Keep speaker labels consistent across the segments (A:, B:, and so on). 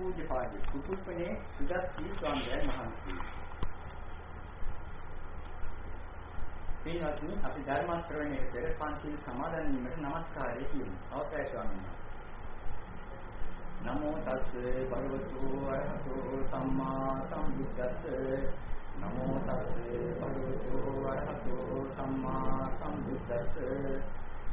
A: පූජ්‍යපාදී කුකුල්පනේ සුදස්සී ස්වාමීන් වහන්සේ. පින්වත්නි අපි ධර්ම ශ්‍රවණයේ පෙර පන්සිල් සමාදන් වීමට নমස්කාරය කියමු. අවසරයි ස්වාමීන් වහන්සේ. නමෝ තස්ස භගවතු වරහතෝ සම්මා සම්බුද්දස්ස නමෝ තස්ස භගවතු වරහතෝ සම්මා සම්බුද්දස්ස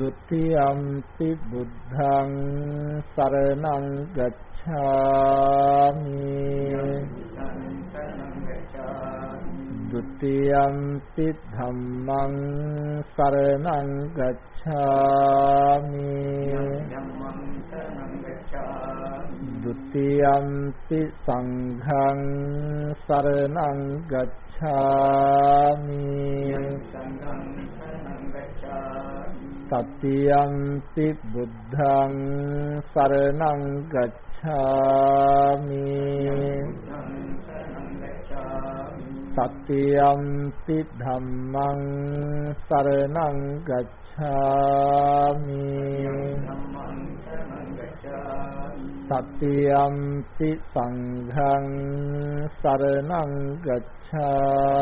B: ဒ ුතියම්පි බුද්ධං සරණං ගච්ඡාමි ဒ ුතියම්පි ධම්මං සරණං ගච්ඡාමි ဒ ුතියම්පි සංඝං සරණං ගච්ඡාමි තතියම්පි බුද්ධං සරණං ගච්ඡාමි සත්‍යම්පි ධම්මං සරණං ගච්ඡාමි සත්‍යම්පි සංඝං සරණං ගච්ඡාමි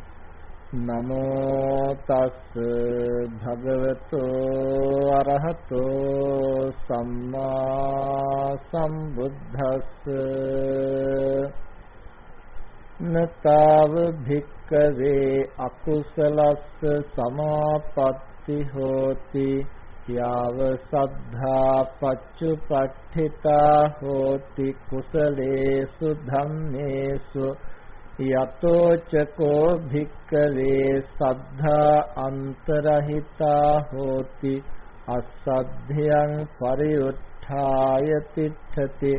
B: නමෝ තස් භගවතෝ අරහතෝ සම්මා සම්බුද්දස්ස නතාව භික්කවේ අකුසලස්ස සමාපatti හෝති යාව සද්ධා පච්චුපට්ඨිතා හෝති කුසලේසු ධම්මේසු යතෝචකෝ භික්කවේ සද්ධා අන්තරහිතා හෝති අසද්ධයන් පරිඋත්ථාය තිට්ඨති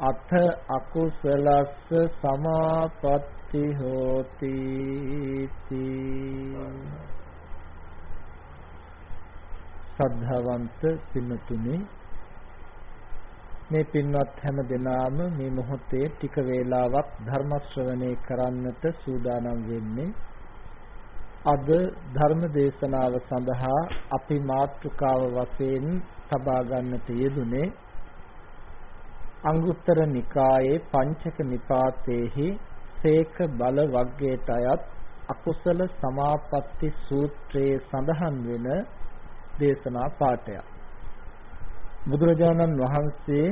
B: අත අකුසලස්ස සමාපatti හෝති සද්ධාවන්ත පින්තුනි මේ පින්වත් හැම දෙනාම මේ මොහොතේ ටික වේලාවක් ධර්ම ශ්‍රවණය කරන්නට සූදානම් වෙන්නේ. අද ධර්ම දේශනාව සඳහා අපි මාතෘකාව වශයෙන් තබා ගන්නට යෙදුනේ අංගුත්තර නිකායේ පංචක නිපාතේහි සේක බල වග්ගයට අයත් අකුසල සමාපatti සූත්‍රයේ සඳහන් වෙන දේශනා පාඩයක් බුදුරජාණන් වහන්සේ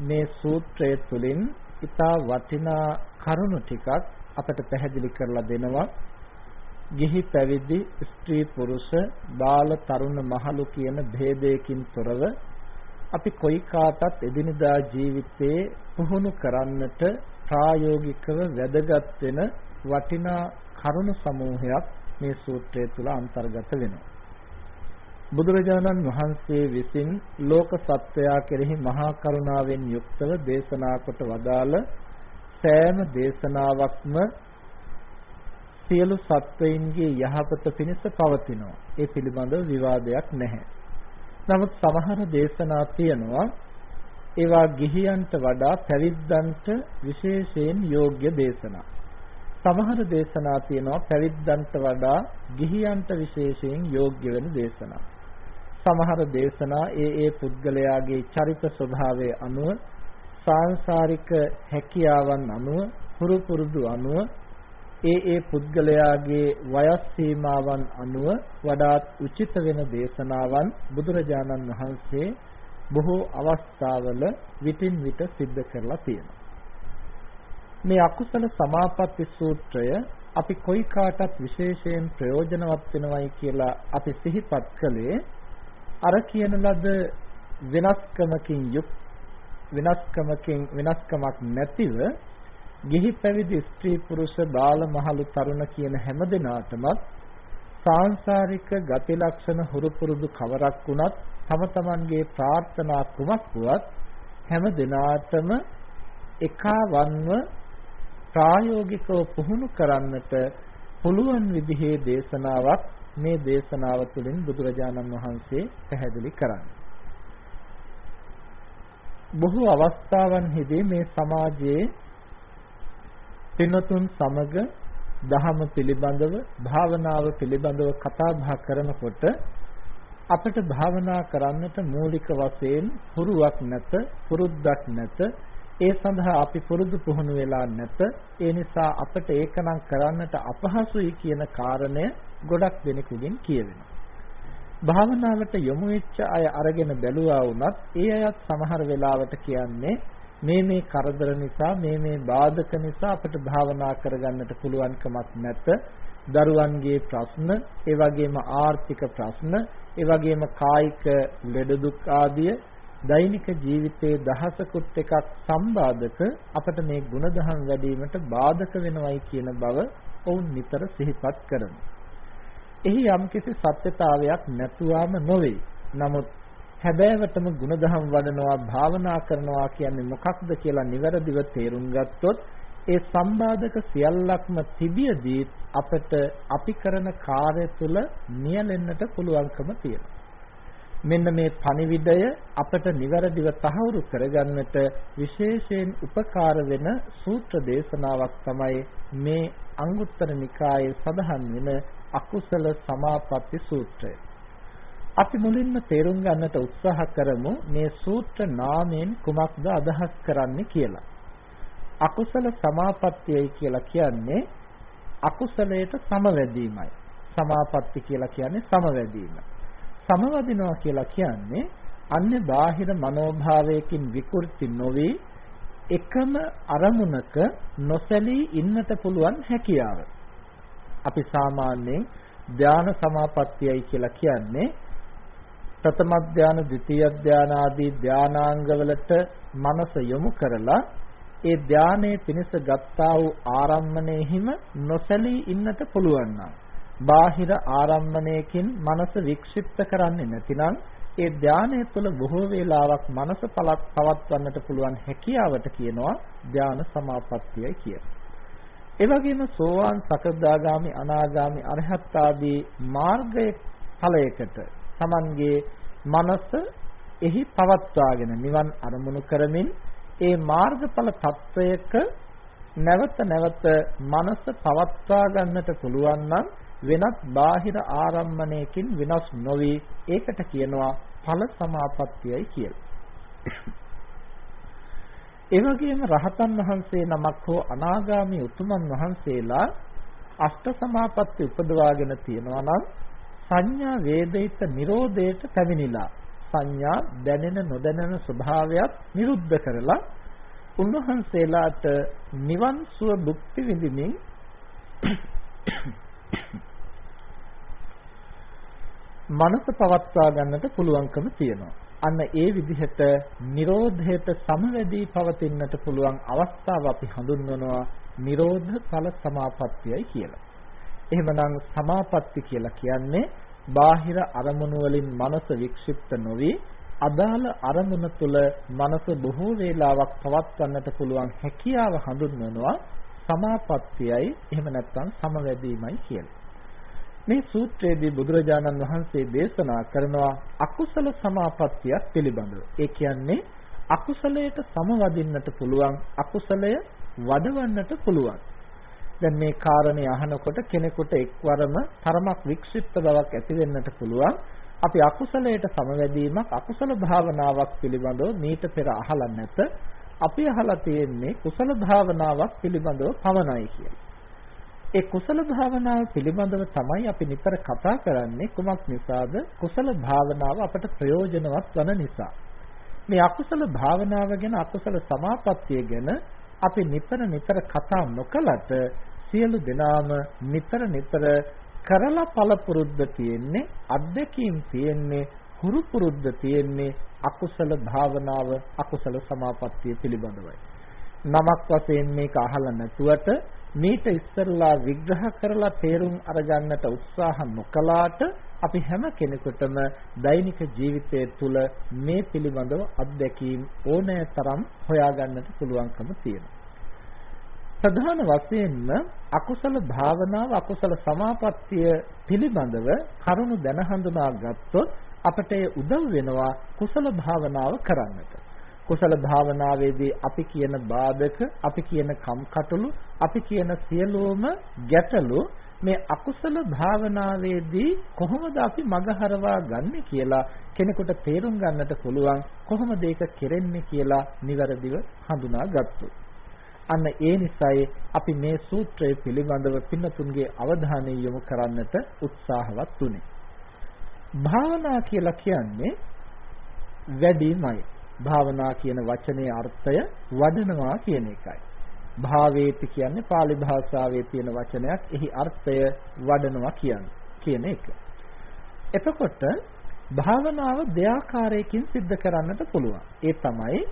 B: මේ සූත්‍රය තුළින් ඉතා වටිනා කරුණු ටිකක් අපට පැහැදිලි කරලා දෙනවා. ගිහි පැවිදි ස්ත්‍රී පුරුෂ බාල තරුණ මහලු කියන ભેදයකින් තොරව අපි කොයි කාටත් එදිනදා ජීවිතේ පුහුණු කරන්නට ප්‍රායෝගිකව වැදගත් වෙන වටිනා කරුණු සමූහයක් මේ සූත්‍රය තුල අන්තර්ගත වෙනවා. බුදුරජාණන් වහන්සේ විසින් ලෝක සත්වයා කෙරෙහි මහා කරුණාවෙන් යුක්තව දේශනා කොට වදාළ සෑම දේශනාවක්ම සියලු සත්වයින්ගේ යහපත පිණිස පවතිනවා. ඒ පිළිබඳව විවාදයක් නැහැ. නමුත් සමහර දේශනා තියෙනවා ඒවා ගිහියන්ට වඩා පැවිද්දන්ට විශේෂයෙන් යෝග්‍ය දේශනා. සමහර දේශනා තියෙනවා පැවිද්දන්ට වඩා ගිහියන්ට විශේෂයෙන් යෝග්‍ය වෙන දේශනා. සමහර දේශනා ඒ ඒ පුද්ගලයාගේ චරිත ස්වභාවය අනුව සාංශාරික හැකියාවන් අනුව හුරු පුරුදු අනුව ඒ ඒ පුද්ගලයාගේ වයස් සීමාවන් අනුව වඩාත් උචිත වෙන දේශනාවන් බුදුරජාණන් වහන්සේ බොහෝ අවස්ථාවල විටින් විට සිද්ධ කරලා තියෙනවා. මේ අකුසල සමාපatti සූත්‍රය අපි කොයි කාටත් විශේෂයෙන් ප්‍රයෝජනවත් වෙනවයි කියලා අපි සිහිපත් කළේ අර කියන ලද වෙනස්කමකින් යුක් වෙනස්කමකින් වෙනස්කමක් නැතිව ගිහි පැවිදි ස්ත්‍රී පුරුෂ බාල මහලු තරුණ කියන හැම දෙනාටම සාංශාරික ගති ලක්ෂණ හුරු පුරුදු කවරක් වුණත් තම තමන්ගේ ප්‍රාර්ථනා කුමක් වුවත් හැම දිනාටම එකවන්ව ප්‍රායෝගිකව පුහුණු කරන්නට පුළුවන් විදිහේ දේශනාවක් මේ දේශනාව තුළින් බුදුරජාණන් වහන්සේ පැහැදිලි කරන්නේ. බොහෝ අවස්ථාවන්හිදී මේ සමාජයේ පින්වතුන් සමග දහම පිළිබඳව භාවනාව පිළිබඳව කතා බහ කරනකොට අපිට භාවනා කරන්නට මූලික වශයෙන් පුරුවක් නැත පුරුද්දක් නැත ඒ සඳහා අපි පුරුදු පුහුණු වෙලා නැත ඒ නිසා අපිට ඒකනම් කරන්නට අපහසුයි කියන කාරණය ගොඩක් දෙනෙකුගෙන් කියවෙනවා. භාවනාවට යොමු වෙච්ච අය අරගෙන බැලුවා වුණත් ඒ අයත් සමහර වෙලාවට කියන්නේ මේ මේ කරදර නිසා මේ මේ බාධක නිසා අපිට භාවනා කරගන්නට පුළුවන්කමක් නැත. දරුවන්ගේ ප්‍රශ්න, ඒ වගේම ආර්ථික ප්‍රශ්න, ඒ වගේම කායික ලෙඩ දුක් ආදිය දෛනික ජීවිතයේ දහසකුත් එකක් සම්බාධක අපට මේ ಗುಣධම් වැඩිවීමට බාධක වෙනවයි කියන බව ඔවුන් නිතර සිහිපත් කරනවා. එහි යම්කිසි සත්‍යතාවයක් නැතුවම නොවේ. නමුත් හැබෑවටම ಗುಣධම් වඩනවා භාවනා කරනවා කියන්නේ මොකක්ද කියලා නිවැරදිව තේරුම් ගත්තොත් ඒ සම්බාධක සියල්ලක්ම තිබියදී අපට අපි කරන කාර්ය තුළ නියැලෙන්නට පුළුවන්කම තියෙනවා. මෙන්න මේ පණිවිඩය අපට නිවැරදිව තහවුරු කරගන්නට විශේෂයෙන් උපකාර වෙන සූත්‍ර දේශනාවක් තමයි මේ අංගුත්තර නිකායේ සඳහන් වෙන අකුසල සමාපatti සූත්‍රය. අපි මුලින්ම තේරුම් ගන්නට උත්සාහ කරමු මේ සූත්‍ර නාමයෙන් කුමක්ද අදහස් කරන්නේ කියලා. අකුසල සමාපත්තියයි කියලා කියන්නේ අකුසලයට සමවැදීමයි. සමාපatti කියලා කියන්නේ සමවැදීම. සමවදිනවා කියලා කියන්නේ අන්‍ය බාහිර මනෝභාවයකින් විකෘති නොවේ එකම අරමුණක නොසැලී ඉන්නට පුළුවන් හැකියාව. අපි සාමාන්‍යයෙන් ධාන සමාපත්තියයි කියලා කියන්නේ ප්‍රථම ධාන, ද්විතීය ධාන ආදී ධානාංගවලට මනස යොමු කරලා ඒ ධානයේ පිණිස ගත්තා වූ ආරම්මණයෙහිම නොසැලී ඉන්නට පුළුවන් නම් බාහිර ආරම්මණයකින් මනස වික්ෂිප්ත කරන්නේ නැතිනම් ඒ ධානය තුළ බොහෝ වේලාවක් මනස පවත්වන්නට පුළුවන් හැකියාවට කියනවා ධාන සමාපත්තියයි කියලා. ඒ වගේම සෝවාන් සකදාගාමි අනාගාමි අරහත් ආදී මාර්ගයේ ඵලයකට Tamanගේ මනස එහි පවත්වාගෙන නිවන් අරමුණු කරමින් ඒ මාර්ගඵල తත්වයක නැවත නැවත මනස පවත්වා ගන්නට පුළුවන් නම් වෙනත් බාහිර ආරම්මණයකින් විනාශ නොවි ඒකට කියනවා ඵල සමාපත්තියයි කියලා. ඒ වගේම රහතන් වහන්සේ නමක් හෝ අනාගාමී උතුමන් වහන්සේලා අෂ්ට සමාපatti උපදවාගෙන තියෙනවා නම් සංඥා වේදිත නිරෝධයට පැමිණිලා සංඥා දැනෙන නොදැනෙන ස්වභාවයත් නිරුද්ධ කරලා උන්වහන්සේලාට නිවන් සුව භුක්ති විඳින්මින් මනස පවත්වා ගන්නට පුළුවන්කම තියෙනවා. අන්න ඒ විදිහට Nirodhයට සමවැදී පවතින්නට පුළුවන් අවස්ථාව අපි හඳුන්වනවා Nirodha ඵල සමාපත්තියයි කියලා. එහෙමනම් සමාපatti කියලා කියන්නේ බාහිර අරමුණු වලින් මනස වික්ෂිප්ත නොවි අදාළ අරමුණ තුළ මනස බොහෝ වේලාවක් පවත්වන්නට පුළුවන් හැකියාව හඳුන්වනවා සමාපත්තියයි එහෙම නැත්නම් සමවැදීමයි කියලා. මේ සූත්‍රයේදී බුදුරජාණන් වහන්සේ දේශනා කරනවා අකුසල සමාපත්තියක් පිළිබඳව. ඒ කියන්නේ අකුසලයට සමවදින්නට පුළුවන් අකුසලය වඩවන්නට පුළුවන්. දැන් මේ කාරණේ අහනකොට කෙනෙකුට එක්වරම තරමක් වික්ෂිප්ත බවක් ඇති වෙන්නට පුළුවන්. අපි අකුසලයට සමවැදීමක් අකුසල භාවනාවක් පිළිබඳව මීට පෙර අහලා නැත. අපි අහලා තියෙන්නේ කුසල භාවනාවක් පිළිබඳව පමණයි කියලා. ඒ කුසල භාවනාව පිළිබඳව තමයි අපි නිතර කතා කරන්නේ කුමක් නිසාද? කුසල භාවනාව අපට ප්‍රයෝජනවත් වන නිසා. මේ අකුසල භාවනාව ගැන අකුසල සමාපත්තිය ගැන අපි නිතර නිතර කතා නොකලට සියලු දෙනාම නිතර නිතර කරලා පළපුරුද්ද තියෙන්නේ අත්දැකීම් තියෙන්නේ හුරු පුරුද්ද තියෙන්නේ අකුසල භාවනාව අකුසල සමාපත්තිය පිළිබඳවයි. නමක් වශයෙන් මේක අහලා නැතුවට මේට ඉස්සරලා විග්‍රහ කරලා තේරුම් අරගන්නට උත්සාහ නොකලාට අපි හැම කෙනෙකුටම දෛනික ජීවිතය තුළ මේ පිළිබඳව අත්දැකීම් ඕනෑ තරම් හොයාගන්නට පුළුවන්කම තියෙනවා. ප්‍රධාන වශයෙන්ම අකුසල භාවනාව අකුසල සමාපත්තිය පිළිබඳව කරුණු දැන හඳුනා ගත්තොත් අපට උදව් වෙනවා කුසල භාවනාව කරන්නට. කුසල භාවනාවේදී අපි කියන බාධක, අපි කියන කම්කටොළු, අපි කියන සියලුම ගැටලු මේ අකුසල භාවනාවේදී කොහොමද අපි මගහරවා ගන්නෙ කියලා කෙනෙකුට තේරුම් ගන්නට පුළුවන් කොහොමද ඒක කෙරෙන්නේ කියලා નિවරදිව හඳුනා ගත්තොත්. අන්න ඒ නිසායි අපි මේ සූත්‍රය පිළිබඳව පින්නතුන්ගේ අවධානය යොමු කරන්නට උත්සාහවත් උනේ. භාවනා කියලා කියන්නේ වැඩිමයි. භාවනා කියන වචනේ අර්ථය වඩනවා කියන එකයි. භාවේති කියන්නේ pāli භාෂාවේ තියෙන වචනයක්. එහි අර්ථය වඩනවා කියන්නේ කියන එක. එතකොට භාවනාව දෙආකාරයකින් සිද්ධ කරන්නට පුළුවන්. ඒ තමයි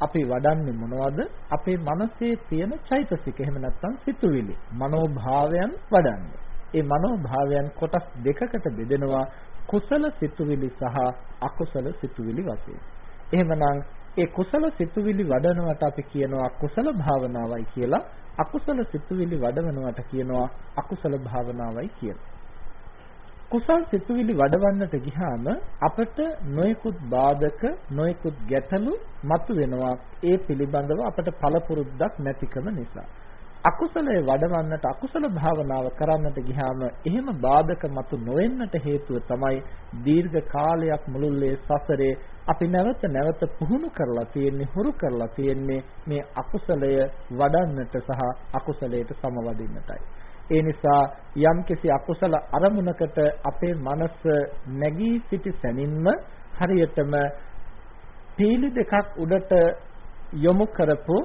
B: අපි වඩන්නේ මොනවද? අපේ මනසේ තියෙන චෛතසික එහෙම නැත්නම් සිතුවිලි, මනෝභාවයන් වඩන්නේ. ඒ මනෝභාවයන් කොටස් දෙකකට බෙදෙනවා කුසල සිතුවිලි සහ අකුසල සිතුවිලි වශයෙන්. එහෙමනම් ඒ කුසල සිතුවිලි වඩනවට අපි කියනවා කුසල භාවනාවයි කියලා අකුසල සිතුවිලි වඩවනවට කියනවා අකුසල භාවනාවයි කියලා. කුසල් සිතුවිලි වඩවන්නට ගියාම අපට නොයෙකුත් බාධක නොයෙකුත් ගැටලු මතුවෙනවා ඒ පිළිබඳව අපට පළපුරුද්දක් නැතිකම නිසා. අකුසලයේ වඩවන්නට අකුසල භාවනාව කරන්නට ගියාම එහෙම බාධක මතු නොවෙන්නට හේතුව තමයි දීර්ඝ කාලයක් මුළුල්ලේ සසරේ අපි නැවත නැවත පුහුණු කරලා තියෙන්නේ හුරු කරලා තියෙන්නේ මේ අකුසලය වඩන්නට සහ අකුසලයට සමවදින්නටයි. ඒ නිසා යම්කිසි අකුසල අරමුණකට අපේ මනස නැගී සිටි සැනින්ම හරියටම පීලි දෙකක් උඩට යොමු කරපු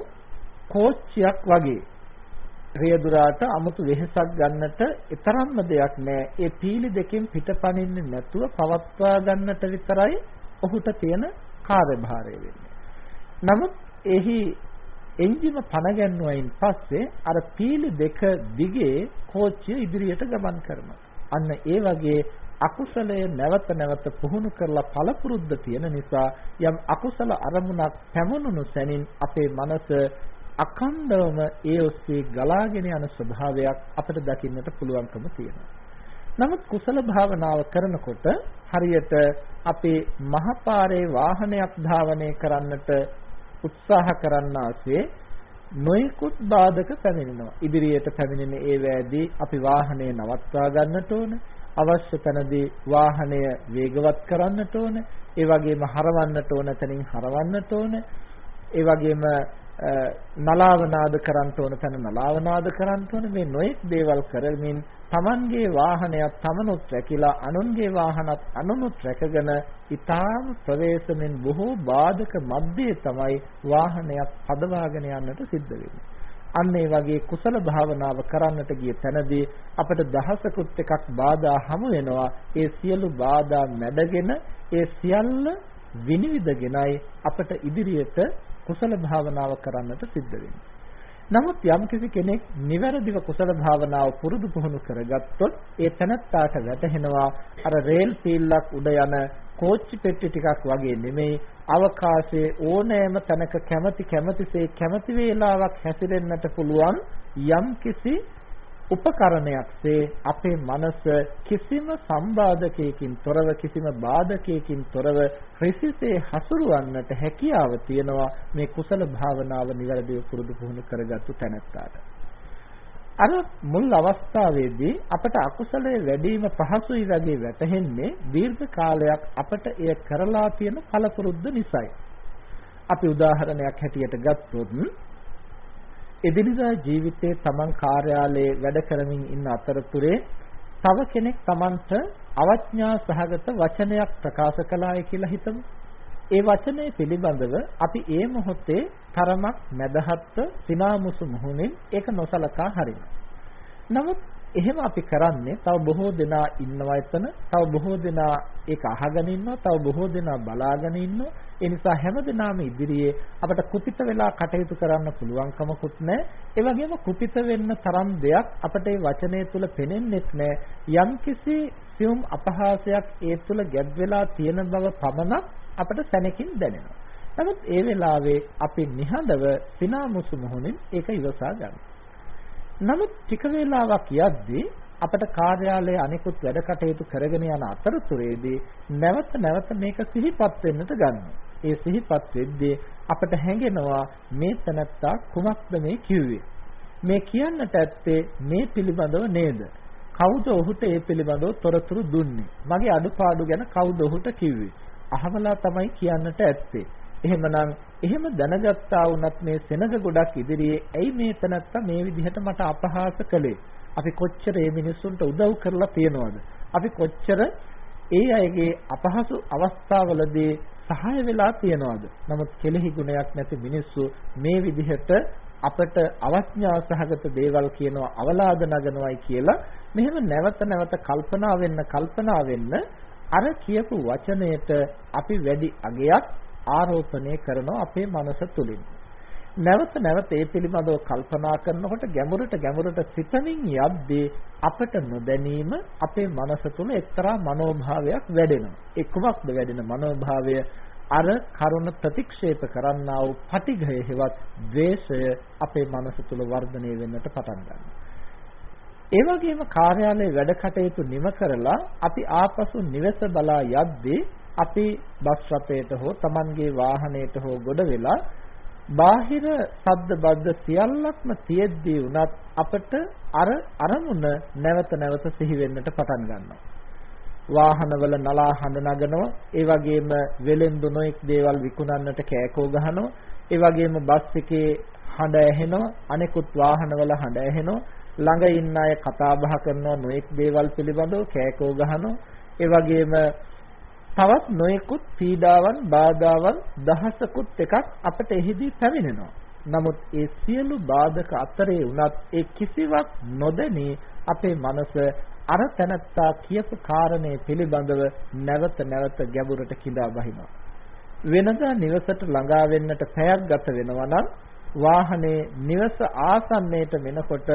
B: කෝච්චියක් වගේ රියදුරාට 아무තු වෙහසක් ගන්නට තරම්ම දෙයක් නැහැ. ඒ පීලි දෙකෙන් පිටපණින්නේ නැතුව පවත්වා ගන්නට විතරයි ඔහුට තියෙන කාර්යභාරය වෙන්නේ. නමුත් එහි එන්ජිම පණ ගැන්නුවයින් පස්සේ අර පීලි දෙක දිගේ කෝච්චිය ඉදිරියට ගමන් කරනවා. අන්න ඒ වගේ අකුසලය නැවත නැවත පුහුණු කරලා පළපුරුද්ද තියෙන නිසා යම් අකුසල අරමුණක් පැමුණුණු සැනින් අපේ මනස අකණ්ඩවම ඒ ඔස්සේ ගලාගෙන යන ස්වභාවයක් අපිට දකින්නට පුළුවන්කම තියෙනවා. නමුත් කුසල භාවනාව කරනකොට හරියට අපේ මහපාරේ වාහනයක් ධාවනය කරන්නට උත්සාහ කරන්නාසේ නොයෙකුත් බාධක පැමිණෙනවා. ඉදිරියට පැමිණෙන ඒ වෑදී අපි වාහනය නවත්වා ගන්නට ඕන. අවශ්‍ය තැනදී වාහනය වේගවත් කරන්නට ඕන. ඒ වගේම හරවන්නට ඕන තැනින් හරවන්නට ඕන. ඒ වගේම නලාවනාද කරන්න ඕන තැන නලාවනාද කරන්න ඕන මේ නොයෙක් දේවල් කරමින් Tamanගේ වාහනයක් තමනුත් රැකිලා අනුන්ගේ වාහනත් අනුනුත් රැකගෙන ඊටාම ප්‍රවේශමෙන් බොහෝ බාධක මැද්දේ තමයි වාහනයක් පදවාගෙන යන්නට සිද්ධ වෙන්නේ. අන්න ඒ වගේ කුසල භාවනාව කරන්නට ගිය තැනදී අපට දහසකුත් එකක් බාධා හමු වෙනවා. ඒ සියලු බාධා මැඩගෙන ඒ සියල්ල විනිවිදගෙනයි අපට ඉදිරියට කුසල භාවනාව කරන්නට සිද්ධ වෙන්නේ. නමුත් යම්කිසි කෙනෙක් නිවැරදිව කුසල භාවනාව පුරුදු පුහුණු කරගත්තොත් ඒ තනත්තාට වැටහෙනවා අර රේල් පීල්ලක් උඩ යන කෝච්චි පෙට්ටි ටිකක් වගේ නෙමෙයි අවකාශයේ ඕනෑම තැනක කැමැති කැමැතිසේ කැමැති වේලාවක් හැසිරෙන්නට පුළුවන් යම්කිසි උපකරණයක්සේ අපේ මනස කිසිම සම්බාධකයකින් තොරව කිසිම බාධකයකින් තොරව රිසිසේ හසුරවන්නට හැකියාව තියෙනවා මේ කුසල භාවනාව નિවැරදිව පුරුදු පුහුණු කරගත්තු තැනැත්තාට. අර මුල් අවස්ථාවේදී අපට අකුසලයේ වැඩිම පහසුයි වගේ වැටහෙන්නේ දීර්ඝ කාලයක් අපට එය කරලා තියෙන කලපුරුද්ද නිසායි. අපි උදාහරණයක් හැටියට ගත්තොත් එදිනදා ජීවිතයේ තමන් කාර්යාලයේ වැඩ කරමින් ඉන්න අතරතුරේ තව කෙනෙක් තමන්ට අවඥා සහගත වචනයක් ප්‍රකාශ කළාය කියලා හිතමු. ඒ වචනය පිළිබඳව අපි ඒ මොහොතේ තරමක් මැදහත්ව සිනාමුසු මුහුණින් ඒක නොසලකා හරිනවා. නමුත් එහෙම අපි කරන්නේ තව බොහෝ දෙනා ඉන්නවා එතන. තව බොහෝ දෙනා ඒක අහගෙන ඉන්නවා. තව බොහෝ දෙනා බලාගෙන ඉන්නවා. ඒ නිසා හැම දිනම ඉදිරියේ අපට කුපිත වෙලා කටයුතු කරන්න පුළුවන්කමකුත් නැහැ. ඒ වගේම කුපිත වෙන්න තරම් දෙයක් අපට මේ වචනය තුල පෙනෙන්නෙත් නැහැ. යම්කිසි සියුම් අපහාසයක් ඒ තුල ගැබ් වෙලා තියෙන බව පමණක් අපට සැනකින් දැනෙනවා. නමුත් ඒ වෙලාවේ අපි නිහඬව සිනාමුසු මොහොනින් ඒක ඉවසා ගන්නවා. නමුත් ටික වේලාවක් යද්දී අපට කාර්යාලයේ අනිකුත් වැඩ කටයුතු කරගෙන යන අතරතුරේදී නැවත නැවත මේක සිහිපත් වෙන්නට ගන්නවා. ඒ සිහිපත් වෙද්දී අපට හැඟෙනවා මේ තනත්තා කුමක්ද මේ කිව්වේ? මේ කියන්නට ඇත්තේ මේ පිළිබඳව නේද? කවුද ඔහුට ඒ පිළිබඳව තොරතුරු දුන්නේ? මගේ අඩුපාඩු ගැන කවුද ඔහුට කිව්වේ? අහවලා තමයි කියන්නට ඇත්තේ. එහෙමනම් එහෙම දැනගත්තා වුණත් මේ සෙනග ගොඩක් ඉදිරියේ ඇයි මේ තනත්තා මේ විදිහට මට අපහාස කළේ? අපි කොච්චර මේ මිනිස්සුන්ට උදව් කරලා තියනවද? අපි කොච්චර ඒ අයගේ අපහසු අවස්ථාවලදී සහාය වෙලා තියනවද? නමුත් කෙලෙහි ගුණයක් නැති මිනිස්සු මේ විදිහට අපට අවඥා සහගත දේවල් කියනවා අවලාද නගනවායි කියලා මෙහෙම නැවත නැවත කල්පනා වෙන්න කල්පනා වෙන්න අර කියපු වචනයට අපි වැඩි අගයක් ආරෝපණය කරනවා අපේ මනස තුලින්. නැවත නැවත ඒ පිළිබඳව කල්පනා කරනකොට ගැඹුරට ගැඹුරට සිතමින් යද්දී අපට නොදැනීම අපේ මනස තුල එක්තරා මනෝභාවයක් වැඩෙනවා. ඒ කුමක්ද වැඩෙන මනෝභාවය? අර කරුණ ප්‍රතික්ෂේප කරන්නා වූ පටිඝය හෙවත් ද්වේෂය අපේ මනස තුල වර්ධනය වෙන්නට පටන් ගන්නවා. ඒ වගේම කාර්යාලයේ වැඩ කටයුතු නිම කරලා අපි ආපසු නිවස බලා යද්දී අපි බස් රථයට හෝ Tamanගේ වාහනයට හෝ ගොඩ වෙලා බාහිර ශබ්ද බද්ද සියල්ලක්ම තියෙද්දී උනත් අපට අර අරමුණ නැවත නැවත සිහි වෙන්නට පටන් ගන්නවා. වාහනවල නලා හඬ නගනවා, ඒ වගේම වෙලෙන්දු නොඑක් දේවල් විකුණන්නට කෑකෝ ගහනවා, ඒ වගේම බස් එකේ හඬ ඇහෙනවා, අනෙකුත් වාහනවල හඬ ඇහෙනවා, ළඟ ඉන්න අය කතා බහ කරනවා. නොඑක් දේවල් පිළිබඳව කෑකෝ ගහනවා, ඒ වගේම තවත් නොයෙකුත් පීඩාවන් බාධාවන් දහසකුත් එකක් අපට එහිදී පැමිණෙනවා. නමුත් ඒ සියලු බාධක අතරේ වුණත් ඒ කිසිවක් නොදැනී අපේ මනස අර තැනත්තා කියපු කාරණේ පිළිබඳව නැවත නැවත ගැඹුරට කිඳා බහිනවා. වෙනදා නිවසට ළඟා වෙන්නට පැයක් ගත වෙනවා නම් වාහනේ නිවස ආසන්නයට වෙනකොට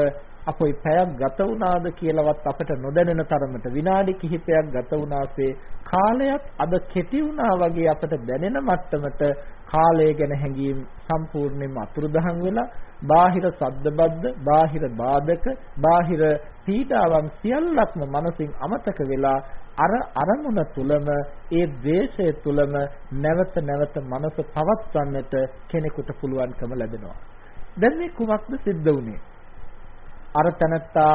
B: අපොයි පැයක් ගත වුණාද කියලාවත් අපට නොදැනෙන තරමට විනාඩි කිහිපයක් ගත වුණාසේ කාලයක් අද කෙටි වුණා වගේ අපට දැනෙන මට්ටමට කාලය ගැන හැඟීම් සම්පූර්ණයෙන්ම අතුරුදහන් වෙලා බාහිර සද්දබද්ද බාහිර බාධක බාහිර පීඩාවන් සියල්ලක්ම මනසින් අමතක වෙලා අර අරමුණ තුලම ඒ ද්වේෂය තුලම නැවත නැවත මනස පවත්වන්නට කෙනෙකුට පුළුවන්කම ලැබෙනවා. දැන් මේ කුමක්ද සිද්ධ වුනේ? අර තනත්තා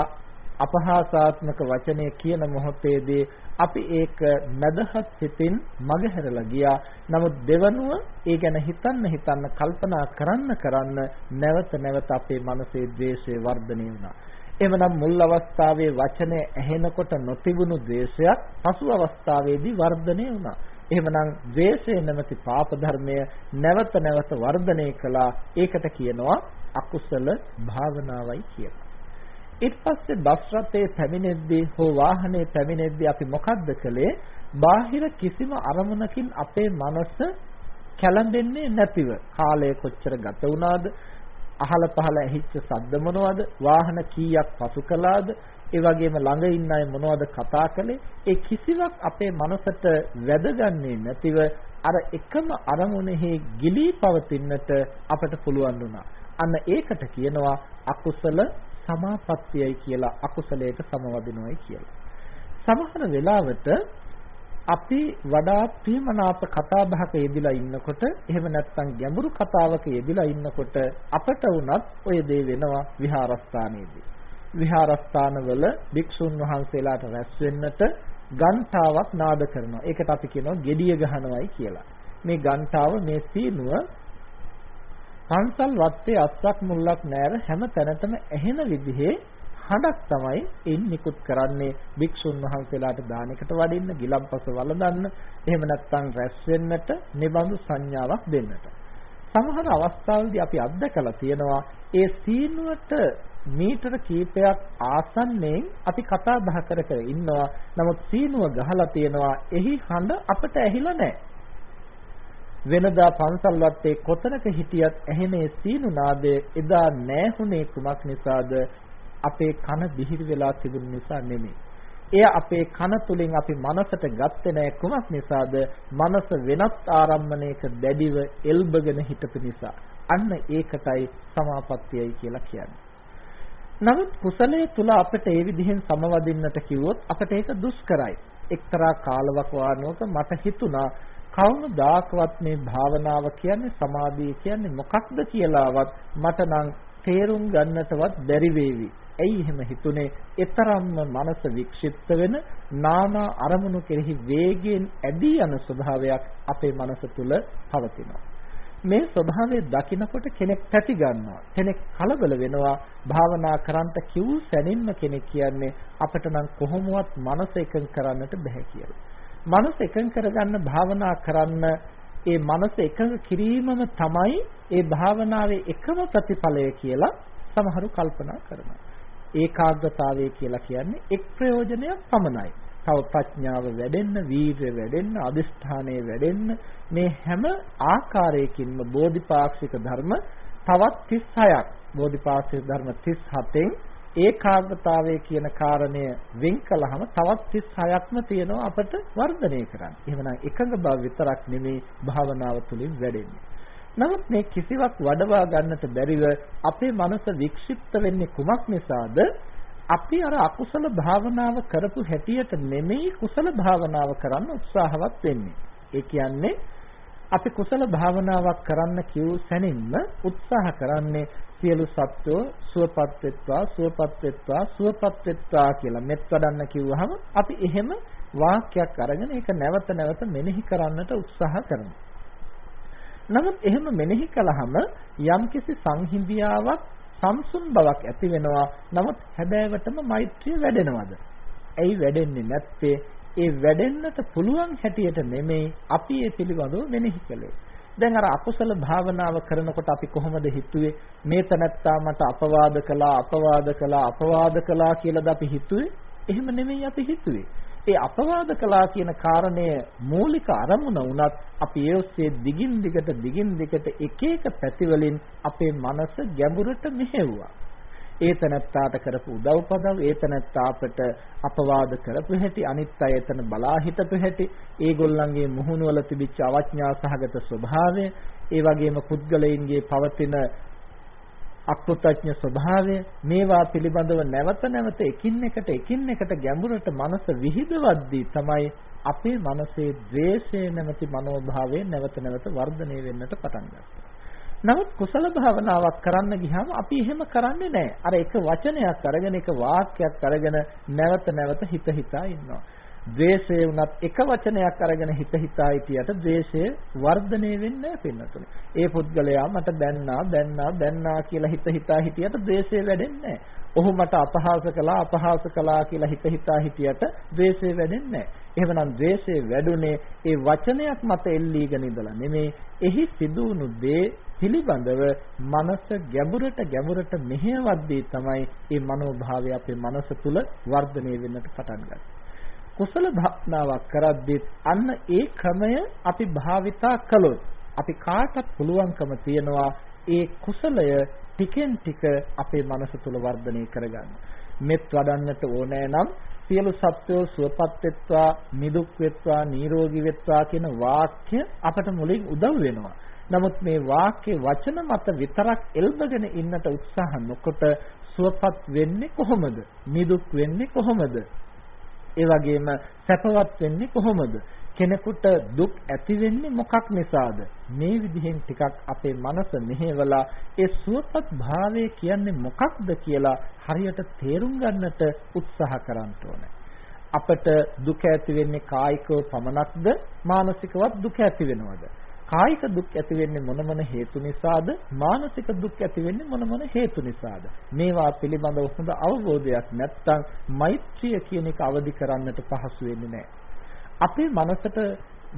B: අපහාසාත්මක වචනය කියන මොහොතේදී අපි ඒක මදහත් සිතින් මගහැරලා ගියා. නමුත් දෙවනුව ඒ ගැන හිතන්න හිතන්න කල්පනා කරන්න කරන්න නැවත නැවත අපේ මනසේ ද්වේෂය වර්ධනය වුණා. එවනම් මුල් අවස්ථාවේ වචනය ඇහෙනකොට නොතිබුණු ද්වේෂයක් පසු අවස්ථාවේදී වර්ධනය වුණා. එහෙමනම් ද්වේෂය නැමැති පාප ධර්මය නැවත නැවත වර්ධනය කළා. ඒකට කියනවා අකුසල භාවනාවයි කියලා. ඊට පස්සේ බස් රථයේ පැමිණෙද්දී හෝ වාහනේ පැමිණෙද්දී අපි මොකද්ද කළේ? බාහිර කිසිම අරමුණකින් අපේ මනස කැළඹෙන්නේ නැතිව. කාලය කොච්චර ගත වුණාද? අහල පහල ඇහිච්ච සද්ද මොනවද? වාහන කීයක් පසු කළාද? ඒ වගේම ළඟ ඉන්න අය මොනවද කතා කළේ? ඒ කිසිවක් අපේ මනසට වැදගන්නේ නැතිව අර එකම අරමුණෙහි ගිලී පවතින්නට අපට පුළුවන් වුණා. අන්න ඒකට කියනවා අකුසල සමාපත්තියයි කියලා අකුසලයට සමවදිනවයි කියලා. සමහර වෙලාවට අපි වඩා ප්‍රියමනාප කතා බහක යෙදিলা ඉන්නකොට එහෙම නැත්නම් ගැඹුරු කතාවක යෙදিলা ඉන්නකොට අපට වුණත් ඔය දේ වෙනවා විහාරස්ථානයේදී. විහාරස්ථානවල භික්ෂුන් වහන්සේලාට රැස් වෙන්නට ගන්ඨාවක් නාද කරනවා. ඒකට අපි කියනවා gediya ගහනවයි කියලා. මේ ගන්ඨාව මේ සීනුව පන්සල් වත්තේ අස්සක් මුල්ලක් නැර හැම තැනටම ඇහෙන විදිහේ හඬක් තමයි එයින් නිකුත් කරන්නේ භික්ෂුන් වහන්සේලාට දානයකට වඩින්න, ගිලම්පස වළඳන්න, එහෙම නැත්නම් රැස් වෙන්නට, නිබඳු සංඥාවක් දෙන්නට. සමහර අවස්ථාවලදී අපි අත්දකලා තියෙනවා ඒ සීනුවට මීටර කීපයක් ආසන්නයෙන් අපි කතා බහ කර කර ඉන්නවා. නමුත් සීනුව ගහලා තියෙනවා එහි හඬ අපට ඇහිලා නැහැ. වෙනදා පන්සල් වත්තේ කොතනක හිටියත් ඇහෙනේ සීනු නාදය එදා නැහුනේ කුමක් නිසාද අපේ කන දිහිරි වෙලා තිබුණ නිසා නෙමෙයි. එය අපේ කන තුලින් අපි මනසට ගත්තේ නැහැ කුමක් නිසාද? මනස වෙනත් ආරම්මණයක දැඩිව එල්බගෙන හිටපු නිසා. අන්න ඒකටයි සමාපත්තියයි කියලා කියන්නේ. නමුත් කුසලයේ තුල අපිට ඒ විදිහෙන් සමවදින්නට කිව්වොත් අපිට ඒක දුෂ්කරයි. එක්තරා කාලවක වානුවක මට හිතුණා කවුරුදාකවත් මේ භාවනාව කියන්නේ සමාධිය කියන්නේ මොකක්ද කියලාවත් මට නම් තේරුම් ගන්නටවත් බැරි වේවි. ඇයි එහෙම හිතුනේ? ඊතරම්ම මනස වික්ෂිප්ත වෙන නානා අරමුණු කෙරෙහි වේගයෙන් ඇදී යන ස්වභාවයක් අපේ මනස තුල පවතිනවා. මේ ස්වභාවය දකිනකොට කෙනෙක් පැති ගන්නවා. කෙනෙක් කලබල වෙනවා. භාවනා කරන්ට කිව් සැනින්ම කෙනෙක් කියන්නේ අපිට නම් කොහොමවත් මනස එකඟ කරන්නට බෑ කියලා. මනස එකඟ කරගන්න භාවනා කරන්න ඒ මනස එකඟ කිරීමම තමයි ඒ භාවනාවේ එකම ප්‍රතිඵලය කියලා සමහරු කල්පනා කරනවා. ඒකාග්‍රතාවය කියලා කියන්නේ එක් ප්‍රයෝජනයක් පමණයි. තව ප්‍රඥාව වැඩෙන්න, වීර්ය වැඩෙන්න, අදිෂ්ඨානය වැඩෙන්න මේ හැම ආකාරයකින්ම බෝධිපාක්ෂික ධර්ම තවත් 36ක් බෝධිපාක්ෂික ධර්ම 37න් ඒකාග්‍රතාවය කියන කාරණය වෙන් කළාම තවත් 36ක්ම තියෙනවා අපට වර්ධනය කරන්න. එහෙමනම් එකඟ බව විතරක් නෙමේ භාවනාව තුළින් වැඩෙන්නේ. නමුත් මේ කිසිවක් වඩවා ගන්නට බැරිව අපේ මනස වික්ෂිප්ත වෙන්නේ කුමක් නිසාද? අපි අර අකුසල භාවනාව කරපු හැටියට නෙමෙයි කුසල භාවනාව කරන්න උත්සාහවත් වෙන්නේ. ඒ කියන්නේ අපි කුසල භාවනාවක් කරන්න කිව් සැනින්ම උත්සාහ කරන්නේ සියලු සත්වෝ සුවපත් වෙත්වා සුවපත් වෙත්වා සුවපත් වෙත්වා කියලා මෙත් වඩන්න කිව්වහම අපි එහෙම වාක්‍යයක් අරගෙන ඒක නැවත නැවත මෙනෙහි කරන්නට උත්සාහ කරනවා. නමුත් එහෙම මෙනෙහි කළාම යම්කිසි සංහිඳියාවක් සම්සුන් බවක් ඇති වෙනවා. නමුත් හැබෑවටම මෛත්‍රිය වැඩෙනවද? ඇයි වැඩෙන්නේ නැත්තේ? ඒ වැඩෙන්නට පුළුවන් හැටියට නෙමෙයි අපි ඒ පිළිබඳව මෙනෙහි කළේ. දැන් අර අකුසල භාවනාව කරනකොට අපි කොහොමද හිතුවේ මේ තනත්තා මට අපවාද කළා අපවාද කළා අපවාද කළා කියලාද අපි හිතුවේ එහෙම නෙමෙයි අපි හිතුවේ ඒ අපවාද කළා කියන කාරණය මූලික අරමුණ වුණත් අපි ඒ ඔස්සේ දිගින් දිගට දිගින් දිගට එක එක පැතිවලින් අපේ මනස ගැඹුරට මෙහෙව්වා. ඒ තනත්තාට කරපු උදව්පදව් ඒ තනත්තා අපට අපවාද කරපු හැටි අනිත් අය එතන බලා හිටපු හැටි ඒගොල්ලන්ගේ මුහුණුවල තිබිච්ච අවඥා සහගත ස්වභාවය ඒ වගේම පුද්ගලයින්ගේ පවතින අකෘතඥ ස්වභාවය මේවා පිළිබඳව නැවත නැවත එකින් එකට එකින් එකට ගැඹුරට මනස විහිදවද්දී තමයි අපේ මනසේ ද්වේෂය නැමැති මනෝභාවය නැවත නැවත වර්ධනය වෙන්නට පටන් ගන්නවා. නමුත් කුසල භාවනාවක් කරන්න ගියාම අපි එහෙම කරන්නේ නැහැ. අර එක වචනයක් අරගෙන එක වාක්‍යයක් අරගෙන නැවත නැවත හිත හිතා ඉන්නවා. ද්වේෂය වුණත් එක වචනයක් අරගෙන හිත හිතා හිටියට ද්වේෂය වර්ධනය වෙන්නේ නැහැ ඒ පුද්ගලයා මට දැන්නා දැන්නා දැන්නා කියලා හිත හිතා හිටියට ද්වේෂය වැඩෙන්නේ ඔහු මට අපහාස කළා අපහාස කළා කියලා හිත හිතා හිටියට ද්වේෂය වැඩෙන්නේ එහෙමනම් ද්වේෂය වැඩුණේ ඒ වචනයක් මත එල්ලීගෙන ඉඳලා නෙමේ එහි සිදුණු දේ පිළිබඳව මනස ගැඹුරට ගැඹුරට මෙහෙවද්දී තමයි මේ මනෝභාවය අපේ මනස තුල වර්ධනය වෙන්නට පටන් ගන්නේ. කුසල භාවනාවක් කරද්දී අන්න ඒ ක්‍රමය අපි භාවිතා කළොත් අපි කාටත් පුළුවන්කම තියනවා ඒ කුසලය ටිකෙන් ටික අපේ මනස තුල වර්ධනය කරගන්න. මෙත් වඩන්නට ඕනෑ නම් සියලු සත්වෝ සුවපත් වෙත්වා නිදුක් වෙත්වා නිරෝගී වෙත්වා කියන වාක්‍ය අපට මුලින් උදව් වෙනවා. නමුත් මේ වාක්‍ය වචන මත විතරක් එල්බගෙන ඉන්නට උත්සාහ නොකොට සුවපත් වෙන්නේ කොහොමද? නිදුක් වෙන්නේ කොහොමද? ඒ වගේම සැපවත් වෙන්නේ කොහොමද? කෙනෙකුට දුක් ඇති වෙන්නේ මොකක් නිසාද? මේ විදිහෙන් ටිකක් අපේ මනස මෙහෙवला ඒ සුවපත් භාවය කියන්නේ මොකක්ද කියලා හරියට තේරුම් ගන්නට උත්සාහ කරන්න ඕනේ. අපට දුක ඇති වෙන්නේ කායිකව පමණක්ද මානසිකවත් දුක ඇති වෙනවද? කායික දුක් ඇති වෙන්නේ මොන මොන හේතු නිසාද? මානසික දුක් ඇති වෙන්නේ මොන මොන හේතු නිසාද? මේවා පිළිබඳව හොඳ අවබෝධයක් නැත්නම් මෛත්‍රිය කියන එක අවදි කරන්නට පහසු වෙන්නේ නැහැ. අපේ මනසට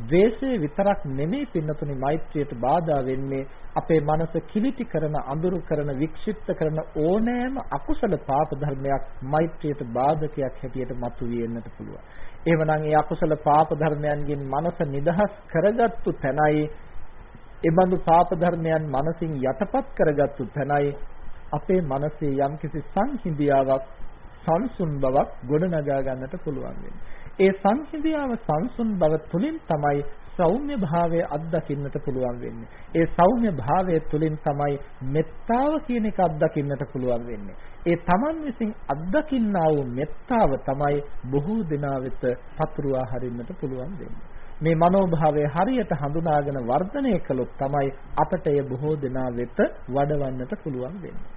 B: ද්වේෂය විතරක් නෙමෙයි පින්නතුනි මෛත්‍රියට බාධා වෙන්නේ අපේ මනස කිලිටි කරන අඳුරු කරන වික්ෂිප්ත කරන ඕනෑම අකුසල පාප ධර්මයක් මෛත්‍රියට බාධකයක් හැටියට මතුවෙන්නට පුළුවන්. එහෙමනම් ඒ අකුසල පාප ධර්මයන්ගෙන් මනස නිදහස් කරගත්තු තැනයි. එබඳු පාප ධර්මයන් මනසින් යටපත් කරගත්තු තැනයි. අපේ මනසේ යම්කිසි සංහිඳියාවක් සංසුන් බවක් ගොඩනගා ගන්නට පුළුවන් ඒ සංහිඳියාව සංසුන් බව තුලින් තමයි සෞම්‍ය භාවය අත්දකින්නට පුළුවන් වෙන්නේ. ඒ සෞම්‍ය භාවය තුළින් තමයි මෙත්තාව කියන එක අත්දකින්නට පුළුවන් වෙන්නේ. ඒ Taman විසින් අත්දකින්නා වූ මෙත්තාව තමයි බොහෝ දෙනා වෙත පතුරවා හරින්නට පුළුවන් වෙන්නේ. මේ මනෝභාවය හරියට හඳුනාගෙන වර්ධනය කළොත් තමයි අපට එය බොහෝ දෙනා වෙත වඩවන්නට පුළුවන් වෙන්නේ.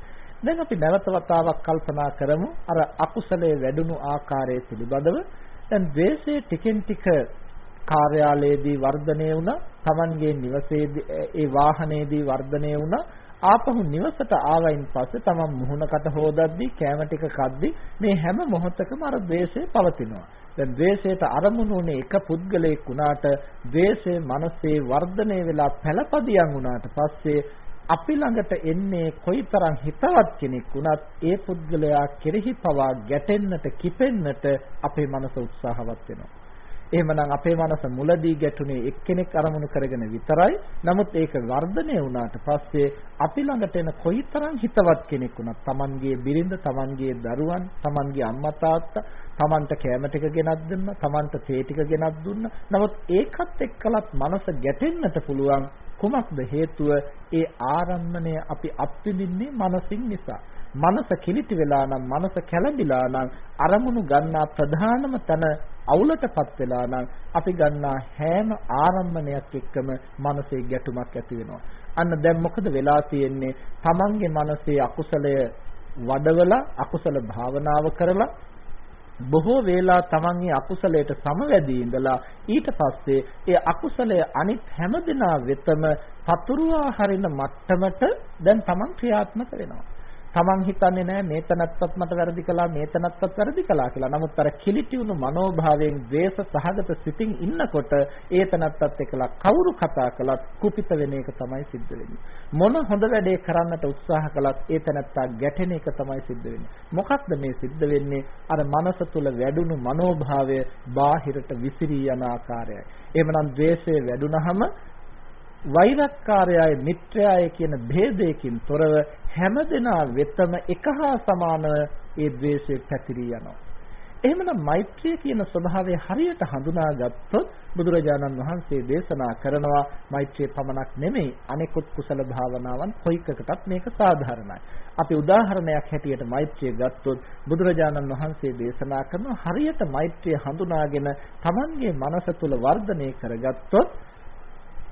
B: දැන් අපි නැවත වතාවක් කල්පනා කරමු අර අකුසලයේ වැඩුණු ආකාරය පිළිබඳව. දැන් ද්වේෂයේ ටිකෙන් ටික කාර්යාලයේදී වර්ධනය වුණා Tamanගේ නිවසේදී ඒ වාහනයේදී වර්ධනය වුණා. ආපහු නිවසට ආවයින් පස්සේ Taman මුහුණකට හොදද්දී කැම ටික කද්දී මේ හැම මොහොතකම අර ද්වේෂය පවතිනවා. දැන් ද්වේෂයට අරමුණු උනේ එක පුද්ගලයෙක් වුණාට ද්වේෂය මනසේ වර්ධනය වෙලා පළපදියම් වුණාට පස්සේ අපි ළඟට එන්නේ කොයිතරම් හිතවත් කෙනෙක් වුණත් ඒ පුද්ගලයා කෙරෙහි පවා ගැටෙන්නට කිපෙන්නට අපේ මනස උත්සාහවත් වෙනවා. එහෙමනම් අපේ මනස මුලදී ගැටුනේ එක්කෙනෙක් අරමුණු කරගෙන විතරයි. නමුත් ඒක වර්ධනය වුණාට පස්සේ අපි ළඟට එන කොයිතරම් හිතවත් කෙනෙක් වුණත් Tamanගේ බිරිඳ, Tamanගේ දරුවන්, Tamanගේ අම්මා තාත්තා, Tamanට කැම ටික ගෙනත් දුන්නා, Tamanට තේ ටික ගෙනත් දුන්නා. නමුත් ඒකත් එක්කලත් මනස ගැටෙන්නට පුළුවන්. කුමක්ද හේතුව? ඒ ආරම්මණය අපි අත්විඳින්නේ මනසින් නිසා. මනස කිලිටි වෙලා නම් මනස කැළඹිලා නම් අරමුණු ගන්නා ප්‍රධානම තන අවුලටපත් වෙලා නම් අපි ගන්නා හැම ආරම්භණයක් එක්කම මනසේ ගැටුමක් ඇති වෙනවා. අන්න දැන් මොකද වෙලා තියෙන්නේ? Tamange මනසේ අකුසලය වඩවලා අකුසල භාවනාව කරලා බොහෝ වේලා තමන්ගේ අකුසලයට සමවැදී ඉඳලා ඊට පස්සේ ඒ අකුසලය අනිත් හැමදෙනා වෙතම පතුරුවා හරින මට්ටමට දැන් තමන් ක්‍රියාත්මක වෙනවා. Taman හිතන්නේ නැහැ මේ තනත්පත් මට වැරදි කළා මේ තනත්පත් වැරදි කළා කියලා. නමුත් අර කිලිටි වුණු මනෝභාවයෙන් ද්වේෂ සහගත සිතින් ඉන්නකොට ඒ තනත්පත් එක්කලා කවුරු කතා කළත් කුපිත වෙන එක තමයි සිද්ධ වෙන්නේ. මොන හොඳ වැඩේ කරන්නට උත්සාහ කළත් ඒ තනත්තා ගැටෙන එක තමයි සිද්ධ වෙන්නේ. මොකක්ද මේ සිද්ධ වෙන්නේ? අර මනස තුල වැඩුණු මනෝභාවය බාහිරට විසිරී යන ආකාරයයි. එහෙමනම් ද්වේෂය වැඩුණහම වෛරක්කාරයයි මිත්‍රයයි කියන ભેදයකින් තොරව හැමදෙනා වෙතම එක හා සමානව ඒ ද්වේෂය පැතිරී යනවා. එහෙමනම් මෛත්‍රිය කියන ස්වභාවය හරියට හඳුනාගත්තොත් බුදුරජාණන් වහන්සේ දේශනා කරනවා මෛත්‍රිය පමණක් නෙමෙයි අනෙකුත් කුසල භාවනාවන් කොයිකකටත් මේක සාධාරණයි. අපි උදාහරණයක් හැටියට මෛත්‍රිය ගත්තොත් බුදුරජාණන් වහන්සේ දේශනා කරන හරියට මෛත්‍රිය හඳුනාගෙන Tamanගේ මනස තුල වර්ධනය කරගත්තොත්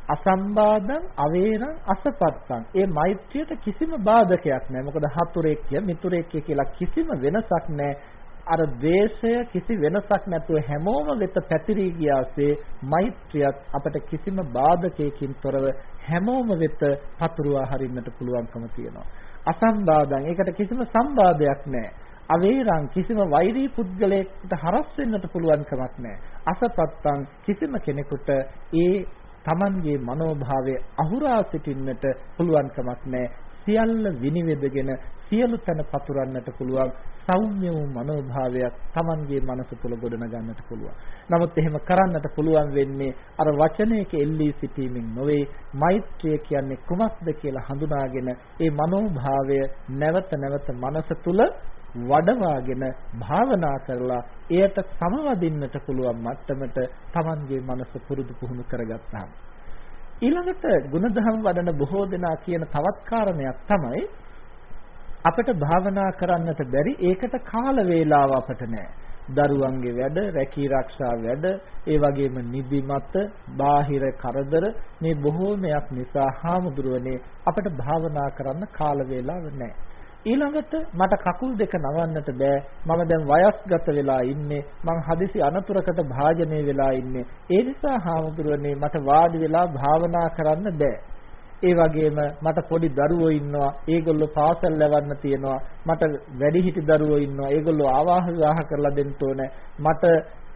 B: අසම්බාධං අවේරං අසපත්තං. ඒ මෛත්‍රියට කිසිම බාධකයක් නැහැ මොකද හතුරෙක්ය මිතුරෙක්ය කියලා කිසිම වෙනසක් නැහැ අර ද්වේෂය කිසි වෙනසක් නැතුව හැමෝම වෙත පැතිරී ගියාසේ මෛත්‍රියත් අපට කිසිම බාධකයකින් තොරව හැමෝම වෙත පතුරවා හරින්නට පුළුවන්කම තියෙනවා. අසම්බාධං ඒකට කිසිම සම්බාධයක් නැහැ අවේරං කිසිම වෛරී පුද්ගලයෙකුට හරස් වෙන්නට පුළුවන් කමක් නැහැ. අසපත්තං කිසිම කෙනෙකුට ඒ Tamanගේ මනෝභාවය අහුරා සිටින්නට පුළුවන් කමක් නැහැ. සියල්ල විනිවිදගෙන සියලු තැන පතුරන්නට පුළුවන් සෞම්‍ය වූ මනෝභාවයක් Tamanගේ මනස තුළ ගොඩනගන්නට පුළුවන්. නමුත් එහෙම කරන්නට පුළුවන් වෙන්නේ අර වචනයක එල්ලී සිටීමෙන් නොවේ. මෛත්‍රිය කියන්නේ කුමක්ද කියලා හඳුනාගෙන ඒ මනෝභාවය නැවත නැවත මනස තුළ වඩවාගෙන භාවනා කරලා එයට සමවදින්නට පුළුවන් මට්ටමට Tamanගේ මනස පුරුදු පුහුණු කරගත්තාම ඊළඟට ಗುಣධම් වඩන බොහෝ දෙනා කියන තවත් කාරණයක් තමයි අපිට භාවනා කරන්නට බැරි ඒකට කාල වේලාව අපිට නැහැ. දරුවන්ගේ වැඩ, රැකී ආරක්ෂා වැඩ, ඒ වගේම නිදිමත, බාහිර කරදර මේ බොහෝමයක් නිසා හාමුදුරුවනේ අපිට භාවනා කරන්න කාල වේලාව නැහැ. ඊළඟට මට කකුල් දෙක නවන්නට බෑ. මම දැන් වයස්ගත වෙලා ඉන්නේ. මං හදිසි අනතුරකට භාජනය වෙලා ඉන්නේ. ඒ නිසා හාමුදුරනේ මට වාඩි වෙලා භාවනා කරන්න බෑ. ඒ වගේම මට පොඩි දරුවෝ ඉන්නවා. ඒගොල්ලෝ පාසල් ලැබන්න තියෙනවා. මට වැඩිහිටි දරුවෝ ඉන්නවා. ඒගොල්ලෝ ආවාහ විවාහ කරලා දෙන්න ඕනේ. මට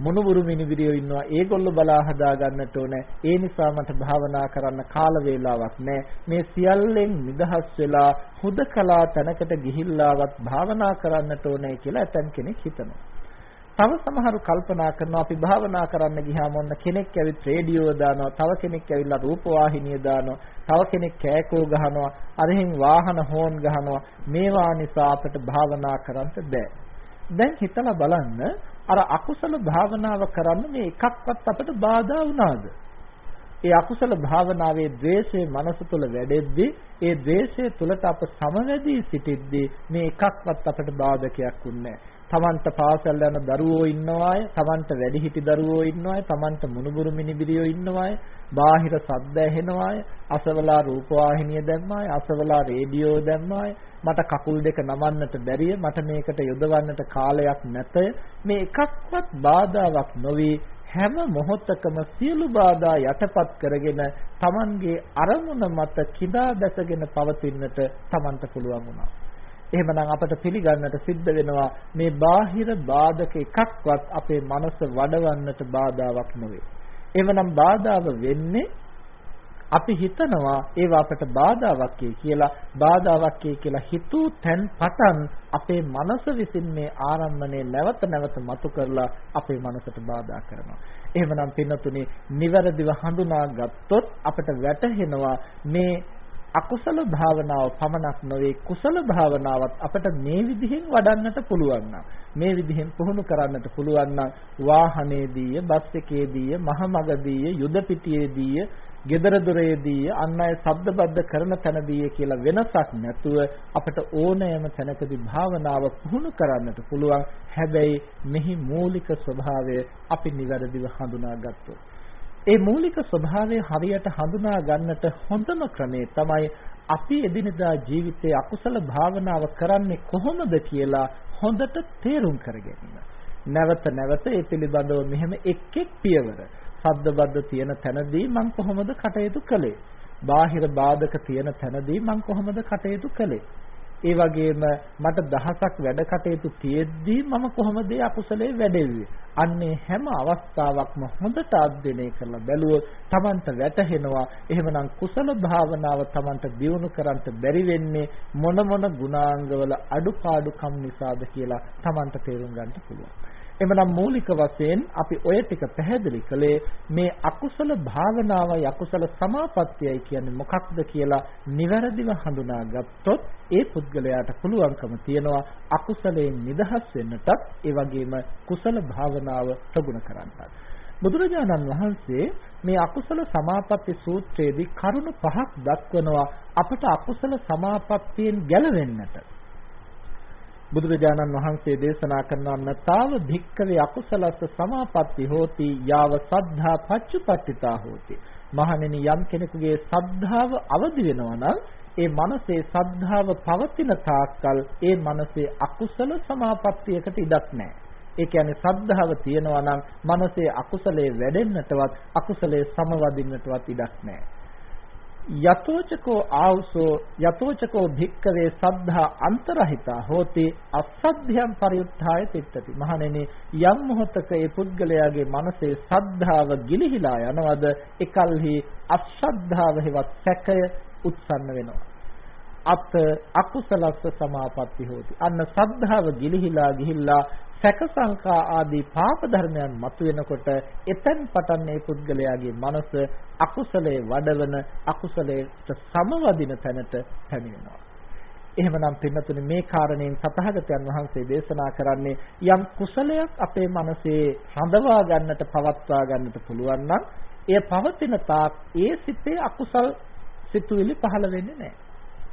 B: මොනුබුරු මිනිබිරියෝ ඉන්නවා. ඒගොල්ලෝ බලා හදා ගන්නට ඕනේ. ඒ නිසා මට භාවනා කරන්න කාල වේලාවක් නැහැ මේ සියල්ලෙන් නිදහස් වෙලා හුදකලා තැනකට ගිහිල්ලාවත් භාවනා කරන්නට ඕනේ කියලා ඇතන් කෙනෙක් හිතනවා. තව සමහරු කල්පනා කරනවා අපි භාවනා කරන්න ගියාම ඔන්න කෙනෙක් ඇවිත් රේඩියෝ දානවා. තව කෙනෙක් ඇවිල්ලා රූපවාහිනිය දානවා. තව කෙනෙක් කෑකෝ ගහනවා. අරහින් වාහන හෝන් ගහනවා. මේවා නිසා අපිට භාවනා කරන්න බෑ. දැන් හිතලා බලන්න අර අකුසල භාවනාව කරන්න මේ එකක්වත් අපිට බාධා වුණාද? ඒ අකුසල භාවනාවේ ද්වේෂයේ මනස තුල වැඩෙද්දී ඒ ද්වේෂය තුලට අප සමවැදී සිටිද්දී මේ එකක්වත් අපිට බාධකයක් වුන්නේ නැහැ. තමන්ට පාසල් යන දරුවෝ ඉන්නවාය, තමන්ට වැඩිහිටි දරුවෝ ඉන්නවාය, තමන්ට මුණුබුරු මිනිබිරියෝ ඉන්නවාය, බාහිර සද්ද ඇහෙනවාය, අසවලා රූපවාහිනිය දැම්මාය, අසවලා රේඩියෝ දැම්මාය, මට කකුල් දෙක නමන්නට බැරිය, මට මේකට යොදවන්නට කාලයක් නැත. මේ එකක්වත් බාධාවක් නොවේ. හැම මොහොතකම සියලු බාධා යටපත් කරගෙන Tamanගේ අරමුණ මත කිදා දැසගෙන පවතින්නට Tamanට පුළුවන් වුණා. එහෙමනම් අපට පිළිගන්නට සිද්ධ වෙනවා මේ බාහිර බාධක එකක්වත් අපේ මනස වඩවන්නට බාධාවක් නොවේ. එහෙමනම් බාධාව වෙන්නේ අපි හිතනවා ඒවා අපට බාධාවක් කියලා බාධාවක් කියලා හිතූ තැන් පටන් අපේ මනස විසින් මේ ආරම්මණය නැවත නැවත මතු කරලා අපේ මනසට බාධා කරනවා. එහෙමනම් පින්නතුනි නිවැරදිව හඳුනා ගත්තොත් අපට වැටහෙනවා මේ අකුසල භාවනාව පමණක් නොවේ කුසල භාවනාවත් අපිට මේ විදිහෙන් වඩන්නට පුළුවන් නම් මේ විදිහෙන් පුහුණු කරන්නට පුළුවන් නම් වාහනේදීය බස් එකේදීය මහමගදීය යුද පිටියේදීය gedara doreදී අන් අය ශබ්දබද්ද කරන තැනදී කියලා වෙනසක් නැතුව අපිට ඕනෑම තැනකදී භාවනාව පුහුණු කරන්නට පුළුවන් හැබැයි මෙහි මූලික ස්වභාවය අපි નિවරදිව හඳුනාගත්තොත් ඒ මූලික ස්වභාවය හරියට හඳුනා ගන්නට හොඳම ක්‍රමේ තමයි අපි එදිනදා ජීවිතයේ අකුසල භාවනාව කරන්නේ කොහොමද කියලා හොඳට තේරුම් කරගැනීම. නැවත නැවත ඒ පිළිබඳව මෙහෙම එක් එක් පියවර සද්දබද්ද තියෙන තැනදී මම කොහොමද කටයුතු කළේ? බාහිර බාධක තියෙන තැනදී මම කොහොමද කටයුතු කළේ? ඒ වගේම මට දහසක් වැඩ කටයුතු තියෙද්දී මම කොහොමද අකුසලයේ වැඩෙන්නේ? අන්නේ හැම අවස්ථාවක්ම හොඳට අධ්‍යයනය කරලා බැලුවොත් Tamanට වැටහෙනවා එහෙමනම් කුසල භාවනාව Tamanට දියුණු කරන්ට බැරි වෙන්නේ මොන මොන ගුණාංගවල අඩුපාඩුකම් නිසාද කියලා Tamanට තේරුම් ගන්න පුළුවන්. එමනම් මූලික වශයෙන් අපි ඔය ටික පැහැදිලි කළේ මේ අකුසල භාවනාවයි අකුසල සමාපත්තියයි කියන්නේ මොකක්ද කියලා නිවැරදිව හඳුනාගත්තොත් ඒ පුද්ගලයාට පුළුවන්කම තියනවා අකුසලයෙන් නිදහස් වෙන්නටත් ඒ වගේම කුසල භාවනාව ප්‍රගුණ කරන්නටත් බුදුරජාණන් වහන්සේ මේ අකුසල සමාපatti සූත්‍රයේදී කරුණු පහක් දක්වනවා අපට අකුසල සමාපත්තියෙන් ගැලවෙන්නට. බුදුරජාණන් වහන්සේ දේශනා කරනවා නතාව භික්කවේ අකුසලස්ස සමාපatti හෝති යාව සද්ධා පච්චුපට්ඨිතා හෝති මහණෙනි යම් කෙනෙකුගේ සද්ධාව අවදි වෙනවා නම් ඒ මනසේ සද්ධාව පවතින තාක්කල් ඒ මනසේ අකුසල සමාපත්තියකට ඉඩක් නැහැ. ඒ කියන්නේ සද්ධාව තියෙනවා නම් මනසේ අකුසලයේ වැඩෙන්නටවත් අකුසලයේ සමවදින්නටවත් ඉඩක් නැහැ. යතෝචකෝ ආවුසෝ යතෝචකෝ භික්කවේ සද්ධා අන්තරහිතා හෝති අසද්ධයන් පරිඋත්ථාය තිට්ඨති. මහණෙනි යම් මොහතක ඒ පුද්ගලයාගේ මනසේ සද්ධාව ගිලිහිලා යනවද එකල්හි අසද්ධාව හෙවත් සැකය උත්සන්න වෙනවා. අත් අකුසලස්ස සමාපatti හෝති අන්න සද්ධාව ගිලිහිලා ගිහිල්ලා සැක සංකා ආදී පාප ධර්මයන් මතුවෙනකොට එතෙන් පටන් මේ පුද්ගලයාගේ මනස අකුසලයේ වඩවන අකුසලයට සමවදින තැනට පැමිණෙනවා. එහෙමනම් පින්නතුනේ මේ කාරණයෙන් සතහගතයන් වහන්සේ දේශනා කරන්නේ යම් කුසලයක් අපේ මනසේ රඳවා ගන්නට පවත්වා ගන්නට පුළුවන් නම් එය පවතින තාක් ඒ සිතේ අකුසල් සිතුවිලි පහළ වෙන්නේ නැහැ.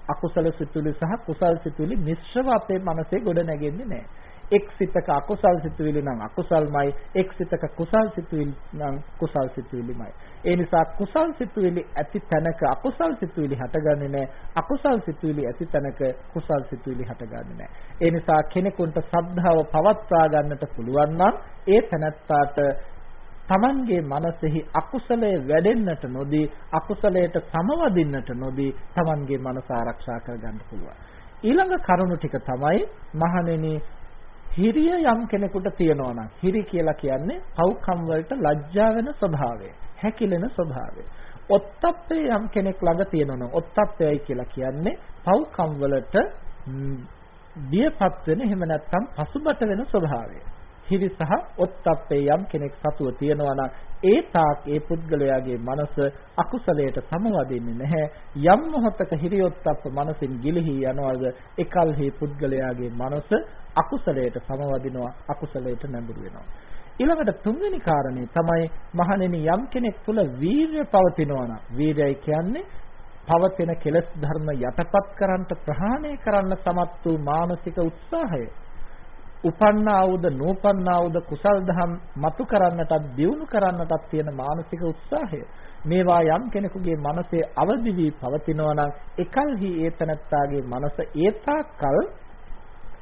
B: අකුසල සිතුවිලි සහ කුසල් සිතුවිලි මිශ්‍රව අපේ මනසේ ගොඩ නැගෙන්නේ නැහැ. එක් සිතක අකුසල් සිතුවිලි නම් අකුසල්මයි එක් සිතක කුසල් සිතුවිලි නම් කුසල් සිතුවිලිමයි. ඒ නිසා කුසල් සිතුවිලි ඇති තැනක අකුසල් සිතුවිලි හටගන්නේ නැහැ. අකුසල් සිතුවිලි ඇති තැනක කුසල් සිතුවිලි හටගන්නේ නැහැ. ඒ නිසා කෙනෙකුට සද්ධාව පවත්වා ගන්නට පුළුවන් නම් ඒ තැනත්තාට තමන්ගේ මනසෙහි අකුසලයේ වැඩෙන්නට නොදී අකුසලයට සමවදින්නට නොදී තමන්ගේ මනස ආරක්ෂා කරගන්න පුළුවන් ඊළඟ කරුණු ටික තමයි මහණෙනි හිරිය යම් කෙනෙකුට තියෙනවා නම් හිරි කියලා කියන්නේ පව්කම් වලට ලැජ්ජා වෙන ස්වභාවය, හැකිලෙන ස්වභාවය. ඔත්තප්පේ යම් කෙනෙක් ළඟ තියෙනවා නම් ඔත්තප්පයයි කියලා කියන්නේ පව්කම් වලට බියපත් වෙන එහෙම නැත්නම් පසුබට වෙන ස්වභාවය. හිරි සහ ඔත්තප්පේ යම් කෙනෙක් සතුව තියෙනවා නම් ඒ තාක් ඒ පුද්ගලයාගේ මනස අකුසලයට සමවදින්නේ නැහැ. යම් මොහොතක හිරියොත්ප්ප මනසින් ගිලිහි යනවාද එකල්හි පුද්ගලයාගේ මනස අකුසලයට සමවදිනවා අකුසලයට නැඹුරු වෙනවා. ඊළඟට තුන්වෙනි කාරණේ තමයි මහණෙනි යම් කෙනෙක් තුල වීර්ය පවතිනවා නම් වීර්යයි කියන්නේ පවතින කෙලෙස් ධර්ම යටපත් කරන්නට ප්‍රහාණය කරන්න සමත් වූ මානසික උත්සාහය. උපන්නා වූද නූපන්නා වූද කුසල් දහම් මතු කරන්නටත් දියුණු කරන්නටත් තියෙන මානසික උත්සාහය. මේවා යම් කෙනෙකුගේ මනසේ අවදි වී පවතිනවා නම් එකල්හි ඒ තනත්තාගේ මනස ඒතාකල්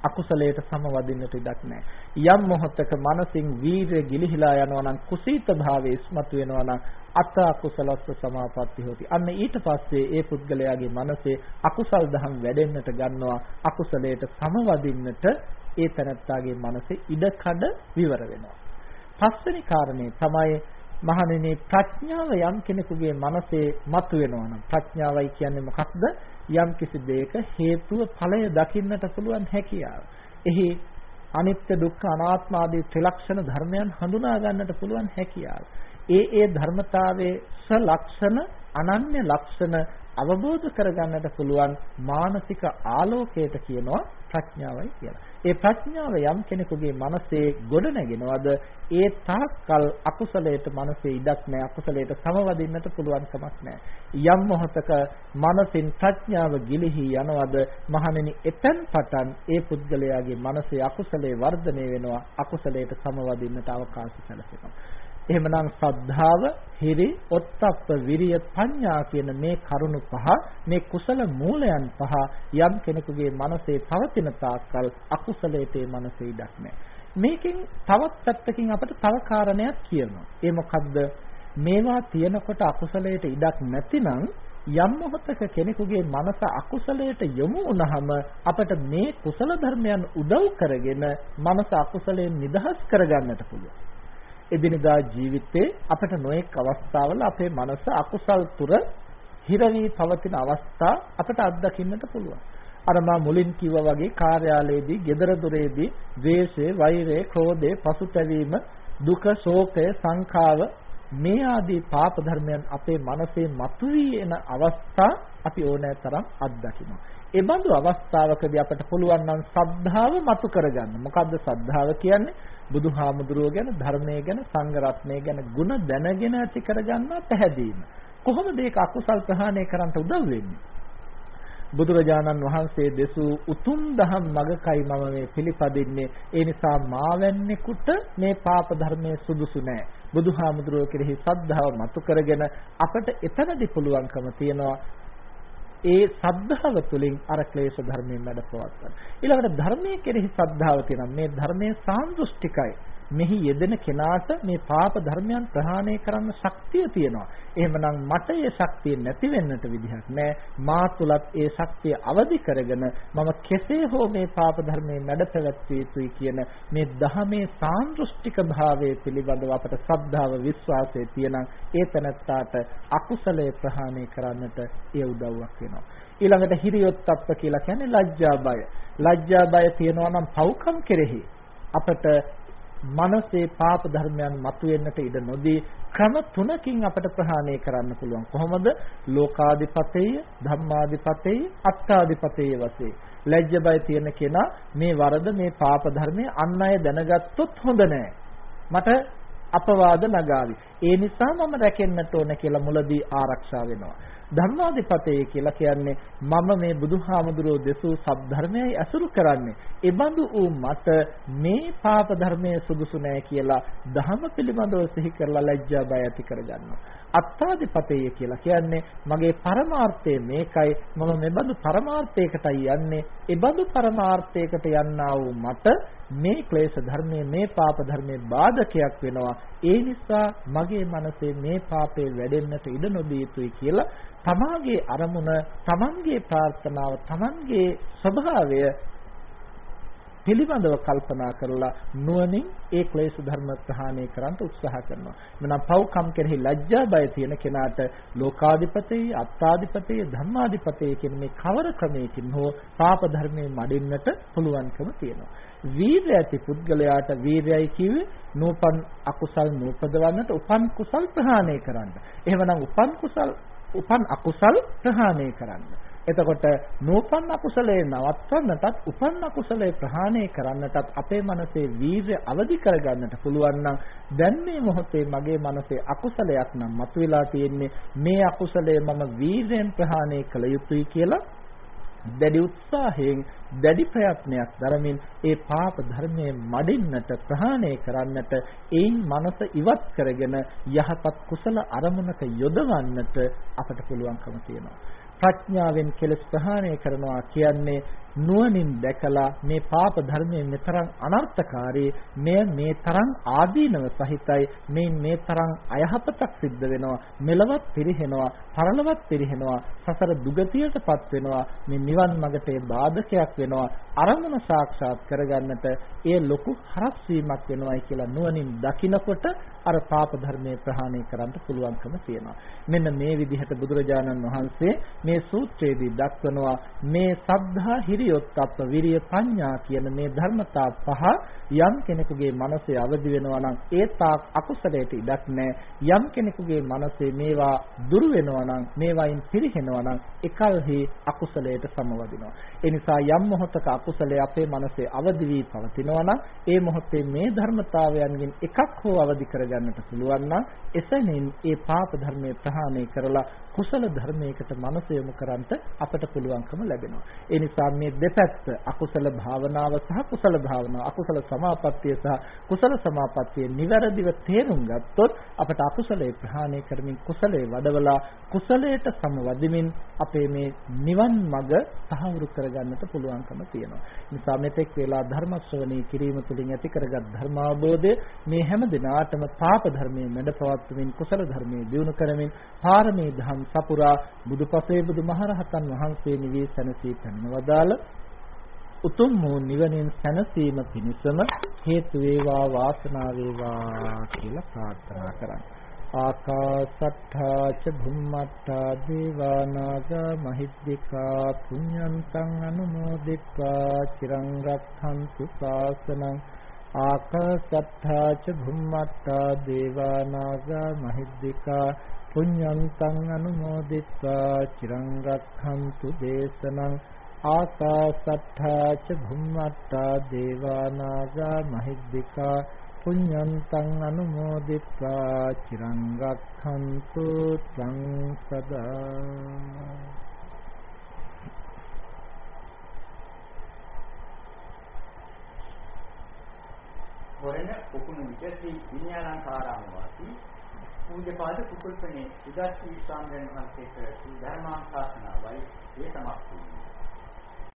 B: අකුසලයට සමවදින්නට ඉඩක් නැහැ. යම් මොහොතක මනසින් වීර්ය ගිලිහිලා යනවා නම් කුසීත භාවයේ ඉස්මතු වෙනවා නම් අත අකුසලස්ස සමාපatti හොති. අන්න ඊට පස්සේ ඒ පුද්ගලයාගේ මනසේ අකුසල් දහම් වැඩෙන්නට ගන්නවා අකුසලයට සමවදින්නට ඒ තනත්තාගේ මනසේ ඉඩකඩ විවර වෙනවා. පස්වෙනි කාරණේ තමයි මහණෙනි ප්‍රඥාව යම් කෙනෙකුගේ මනසේ මතුවෙනවා නම් ප්‍රඥාවයි කියන්නේ මොකක්ද? යම් කිසි දෙයක හේතුව ඵලය දකින්නට පුළුවන් හැකියාව. එහි අනිත්‍ය දුක්ඛ අනාත්ම ආදී ත්‍රිලක්ෂණ ධර්මයන් හඳුනා ගන්නට පුළුවන් හැකියාව. ඒ ඒ ධර්මතාවයේ සලක්ෂණ අනන්‍ය ලක්ෂණ අවබෝධ කරගන්නට පුළුවන් මානසික ආලෝකයට කියනවා ප්‍රඥාවයි කියලා. ඒ ප්‍රඥාව යම් කෙනෙකුගේ මනසේ ගොඩ නැගෙනවද ඒ තාක්කල් අකුසලයට මනසේ ඉඩක් නැහැ අකුසලයට සමවදින්නට පුළුවන් කමක් නැහැ. යම් මොහතක මනසින් ප්‍රඥාව ගිලිහි යනවද මහණෙනි එතෙන් පටන් ඒ පුද්ගලයාගේ මනසේ අකුසලයේ වර්ධනය වෙනවා අකුසලයට සමවදින්නට අවකාශ සැලසෙනවා. එහෙමනම් සද්ධාව, හිරි, ඔත්තප්ප, විරිය, පඤ්ඤා කියන මේ කරුණු පහ මේ කුසල මූලයන් පහ යම් කෙනෙකුගේ මනසේ පවතින තාක්කල් අකුසලයට ඒ මනසේ ඉඩක් නැහැ. මේකෙන් තවත් පැත්තකින් අපිට තව කාරණයක් කියනවා. ඒ මොකද්ද? මේවා තියෙනකොට අකුසලයට ඉඩක් නැතිනම් යම් මොහොතක කෙනෙකුගේ මනස අකුසලයට යොමු වුණාම අපට මේ කුසල ධර්මයන් උදව් කරගෙන මනස අකුසලයෙන් නිදහස් කරගන්නට පුළුවන්. එදිනදා ජීවිතේ අපට නොඑක් අවස්ථාවල අපේ මනස අකුසල් තුර හිර වී පවතින අවස්ථා අපට අත්දකින්නට පුළුවන්. අර මා මුලින් කිව්වා වගේ කාර්යාලයේදී, gedara doreදී ද්වේෂය, වෛරය, ක්‍රෝධය, පසුතැවීම, දුක, ශෝකය, සංඛාව මේ ආදී පාප ධර්මයන් අපේ මනසේ මතුවී එන අවස්ථා අපි ඕනෑතරම් අත්දකිනවා. ඒ බඳු අවස්ථාවකදී අපට පුළුවන් නම් සද්ධාව මතු කරගන්න. මොකද්ද සද්ධාව කියන්නේ? බුදුහාමුදුරුවෝ ගැන, ධර්මයේ ගැන, සංඝ රත්නය ගැන ගුණ දැනගෙන ඇති කරගන්න පැහැදීම. කොහොමද ඒක අකුසල් ප්‍රහාණය කරන්න උදව් වෙන්නේ? බුදුරජාණන් වහන්සේ දෙසූ උතුම් දහම් මගකයි මම මේ පිළිපදින්නේ ඒ නිසා මාවැන්නේකුට මේ පාප ධර්මයේ සුදුසු නෑ බුදුහාමුදුරුවෝ කෙරෙහි සද්ධාව මතු කරගෙන අපට එතනදී පුළුවන්කම තියනවා ඒ සද්ධාව තුළින් අර ක්ලේශ ධර්මයෙන් මැඩපවත්තන ඊළඟට ධර්මයේ කෙරෙහි සද්ධාව තියෙනවා. මේ ධර්මයේ සාන්දෘෂ්ටිකයි. මෙහි යෙදෙන කෙනාට මේ පාප ධර්මයන් ප්‍රහාණය කරන්න ශක්තිය තියෙනවා. එහෙමනම් මට ඒ ශක්තිය නැති වෙන්නට විදිහක් නැහැ. මා තුලත් ඒ ශක්තිය අවදි කරගෙන මම කෙසේ හෝ මේ පාප ධර්මයේ මැඩපැවැත්විය යුතුයි කියන මේ දහමේ සාන්දෘෂ්ටික භාවයේ පිළිබඳව අපට ශ්‍රද්ධාව විශ්වාසය තියෙනම් ඒ තැනත්තාට අකුසලයේ ප්‍රහාණය කරන්නට ඒ උදව්වක් වෙනවා. ඊළඟට හිරියොත්ප්ප කියලා කියන්නේ ලැජ්ජා බය. ලැජ්ජා බය තියෙනවා නම් පව්කම් කෙරෙහි අපට මනසේ පාප ධර්මයන් මතුවෙන්නට ඉඩ නොදී ක්‍රම තුනකින් අපට ප්‍රහාණය කරන්න පුළුවන්. කොහොමද? ලෝකාදිපතේය, ධම්මාදිපතේය, අත්තාදිපතේය වශයෙන්. ලැජ්ජ බය තියෙන කෙනා මේ වරද මේ පාප ධර්මයේ අන් අය දැනගත්තොත් හොඳ නෑ. මට අපවාද නගාවි. ඒ නිසා මම රැකෙන්නට ඕන කියලා මුලදී ආරක්ෂා වෙනවා. ධර්මාධිපතය කියලා කියන්නේ මම මේ බුදුහාමුදුරුවෝ දෙසූ සද්ධර්මයයි අසුරු කරන්නේ. ඒබඳු වූ මට මේ පාප ධර්මයේ සුදුසු නෑ කියලා ධහම පිළිබඳව සිහි කරලා ලැජ්ජා බය ඇති කරගන්නවා. අත්තාදිපතය කියලා කියන්නේ මගේ පරමාර්ථය මේකයි මම මෙබඳු පරමාර්ථයකටයි යන්නේ. ඒබඳු පරමාර්ථයකට යන්නා වූ මට මේ ක්ලේශ ධර්මයේ මේ පාප ධර්මයේ බාධකයක් වෙනවා. ඒ නිසා මගේ මනසේ මේ පාපේ වැඩෙන්නට ඉඩ නොදිය යුතුයි කියලා තමාගේ අරමුණ, තමන්ගේ ප්‍රාර්ථනාව, තමන්ගේ ස්වභාවය පිළිබඳව කල්පනා කරලා නුවණින් ඒ ක්ලේශ ධර්ම ප්‍රහාණය කරන්න උත්සාහ කරනවා. එනම් පව්කම් කෙරෙහි ලැජ්ජා බය තියෙන කෙනාට ලෝකාධිපතේ, අත්තාධිපතේ, ධම්මාධිපතේ කියන මේ කවර ක්‍රමයකින් හෝ පාප ධර්මයේ මඩින්නට පුළුවන්කම තියෙනවා. වීරය ඇති පුද්ගලයාට වීරයයි කිව්වේ නූපන් අකුසල් නූපදවන්නට උපන් කුසල් ප්‍රහාණය කරන්න. එහෙමනම් උපන් කුසල් උපන් අකුසල් ප්‍රහාණය කරන්න. එතකොට නූපන් අකුසලයේ නවත්වන්නටත් උපන් අකුසලයේ ප්‍රහාණය කරන්නටත් අපේ මනසේ වීර්ය අවදි කරගන්නට පුළුවන් නම් දැන් මේ මොහොතේ මගේ මනසේ අකුසලයක් නම් මතුවලා තියෙන්නේ මේ අකුසලය මම වීර්යෙන් ප්‍රහාණය කළ යුතුයි කියලා දැඩි උත්සාහයෙන් දැඩි ප්‍රයත්නයක් දරමින් ඒ පාප ධර්මයේ මඩින්නට ප්‍රහාණය කරන්නට ඒන් මනස ඉවත් කරගෙන යහපත් කුසල අරමුණක යොදවන්නට අපට පුළුවන්කම තියෙනවා. ප්‍රඥාවෙන් කෙලස් ප්‍රහාණය කරනවා කියන්නේ නුවණින් දැකලා මේ පාප ධර්මයේ මෙතරම් අනර්ථකාරී මෙය මේ තරම් ආදීනව සහිතයි මේ මේ තරම් අයහපතක් සිද්ධ වෙනවා මෙලවත් පිරිහෙනවා පරලවත් පිරිහෙනවා සසර දුගතියටපත් වෙනවා මේ නිවන් මඟට ඒ බාධකයක් වෙනවා අරමුණ සාක්ෂාත් කරගන්නට ඒ ලොකු හරස් වීමක් වෙනවායි කියලා නුවණින් දකිනකොට අර පාප ධර්මයේ ප්‍රහාණය කරන්න පුළුවන්කම තියෙනවා. මෙන්න මේ විදිහට බුදුරජාණන් වහන්සේ මේ සූත්‍රයේදී දක්වනවා මේ සද්ධා හිරි විරියොත්ප්ප විරිය පඤ්ඤා කියන මේ ධර්මතා පහ යම් කෙනෙකුගේ මනසේ අවදි වෙනවා නම් ඒ තාක් අකුසලයට ඉඩක් නැහැ. යම් කෙනෙකුගේ මනසේ මේවා දුරු වෙනවා නම් මේවායින් පිරිහෙනවා නම් එකල්හි අකුසලයට සමවදිනවා. ඒ නිසා යම් මොහොතක අකුසලයේ අපේ මනසේ අවදි වී පවතිනවා නම් ඒ මොහොතේ මේ ධර්මතාවයන්ගෙන් එකක් හෝ අවදි කරගන්නට පුළුවන් නම් එසැනින් ඒ පාප ධර්මයේ ප්‍රහාණය කරලා කුසල ධර්මයකට මනස යොමු කරන්ට අපට පුළුවන්කම ලැබෙනවා. ඒ නිසා මේ දෙපැත්ත අකුසල භාවනාව සහ කුසල භාවනාව අකුසල සමාපත්තිය සහ කුසල සමාපත්තිය නිවැරදිව තේරුම් ගත්තොත් අපට අකුසලයේ ප්‍රහාණය කරමින් කුසලයේ වඩවලා කුසලයට සමවදිමින් අපේ මේ නිවන් මඟ සහවුරු කරගන්නට පුළුවන්කම තියෙනවා. නිසා මෙතෙක් වේලා ධර්ම ශ්‍රවණී කිරීම තුළින් ඇති කරගත් ධර්මාබෝධය මේ හැම දිනාටම පාප ධර්මයේ මැඩ පවත්වමින් කුසල ධර්මයේ දියුණු කරමින් පාරමී ධම් සපුරා බුදුපසේ බුදුමහරහතන් වහන්සේ නිවී සැනසී පැමිණවදාල උතුම් වූ නිවනින් සැනසීම පිණිසම හේතු වේවා වාසනාව වේවා කියලා ප්‍රාර්ථනා කරන්නේ. ආකාසට්ඨා ච භුම්මට්ඨා දේවා නාග මහිද්దికා පුඤ්ඤන්තං අනුමෝදිත්වා චිරං රක්ඛන්තු ශාසනං ආකාසට්ඨා ච භුම්මට්ඨා දේවා නාග මහිද්దికා පුඤ්ඤන්තං අනුමෝදිත්වා චිරං රක්ඛන්තු දේශනං ආකාසට්ඨා ච භුම්මට්ඨා දේවා නාග මහිද්దికා පුඤ්ඤන්තං අනුමෝදිත්වා චිරං රක්ඛන්තු ත්වං සදා
A: වරණ කුකුණු විචති විඤ්ඤාණාකාරාම වාසී පූජ්‍යපාද කුකුල්පනේ උදස්සී ස්වාමීන් වහන්සේට ධර්මානුශාසනාවයි ඒ සමත් වුණා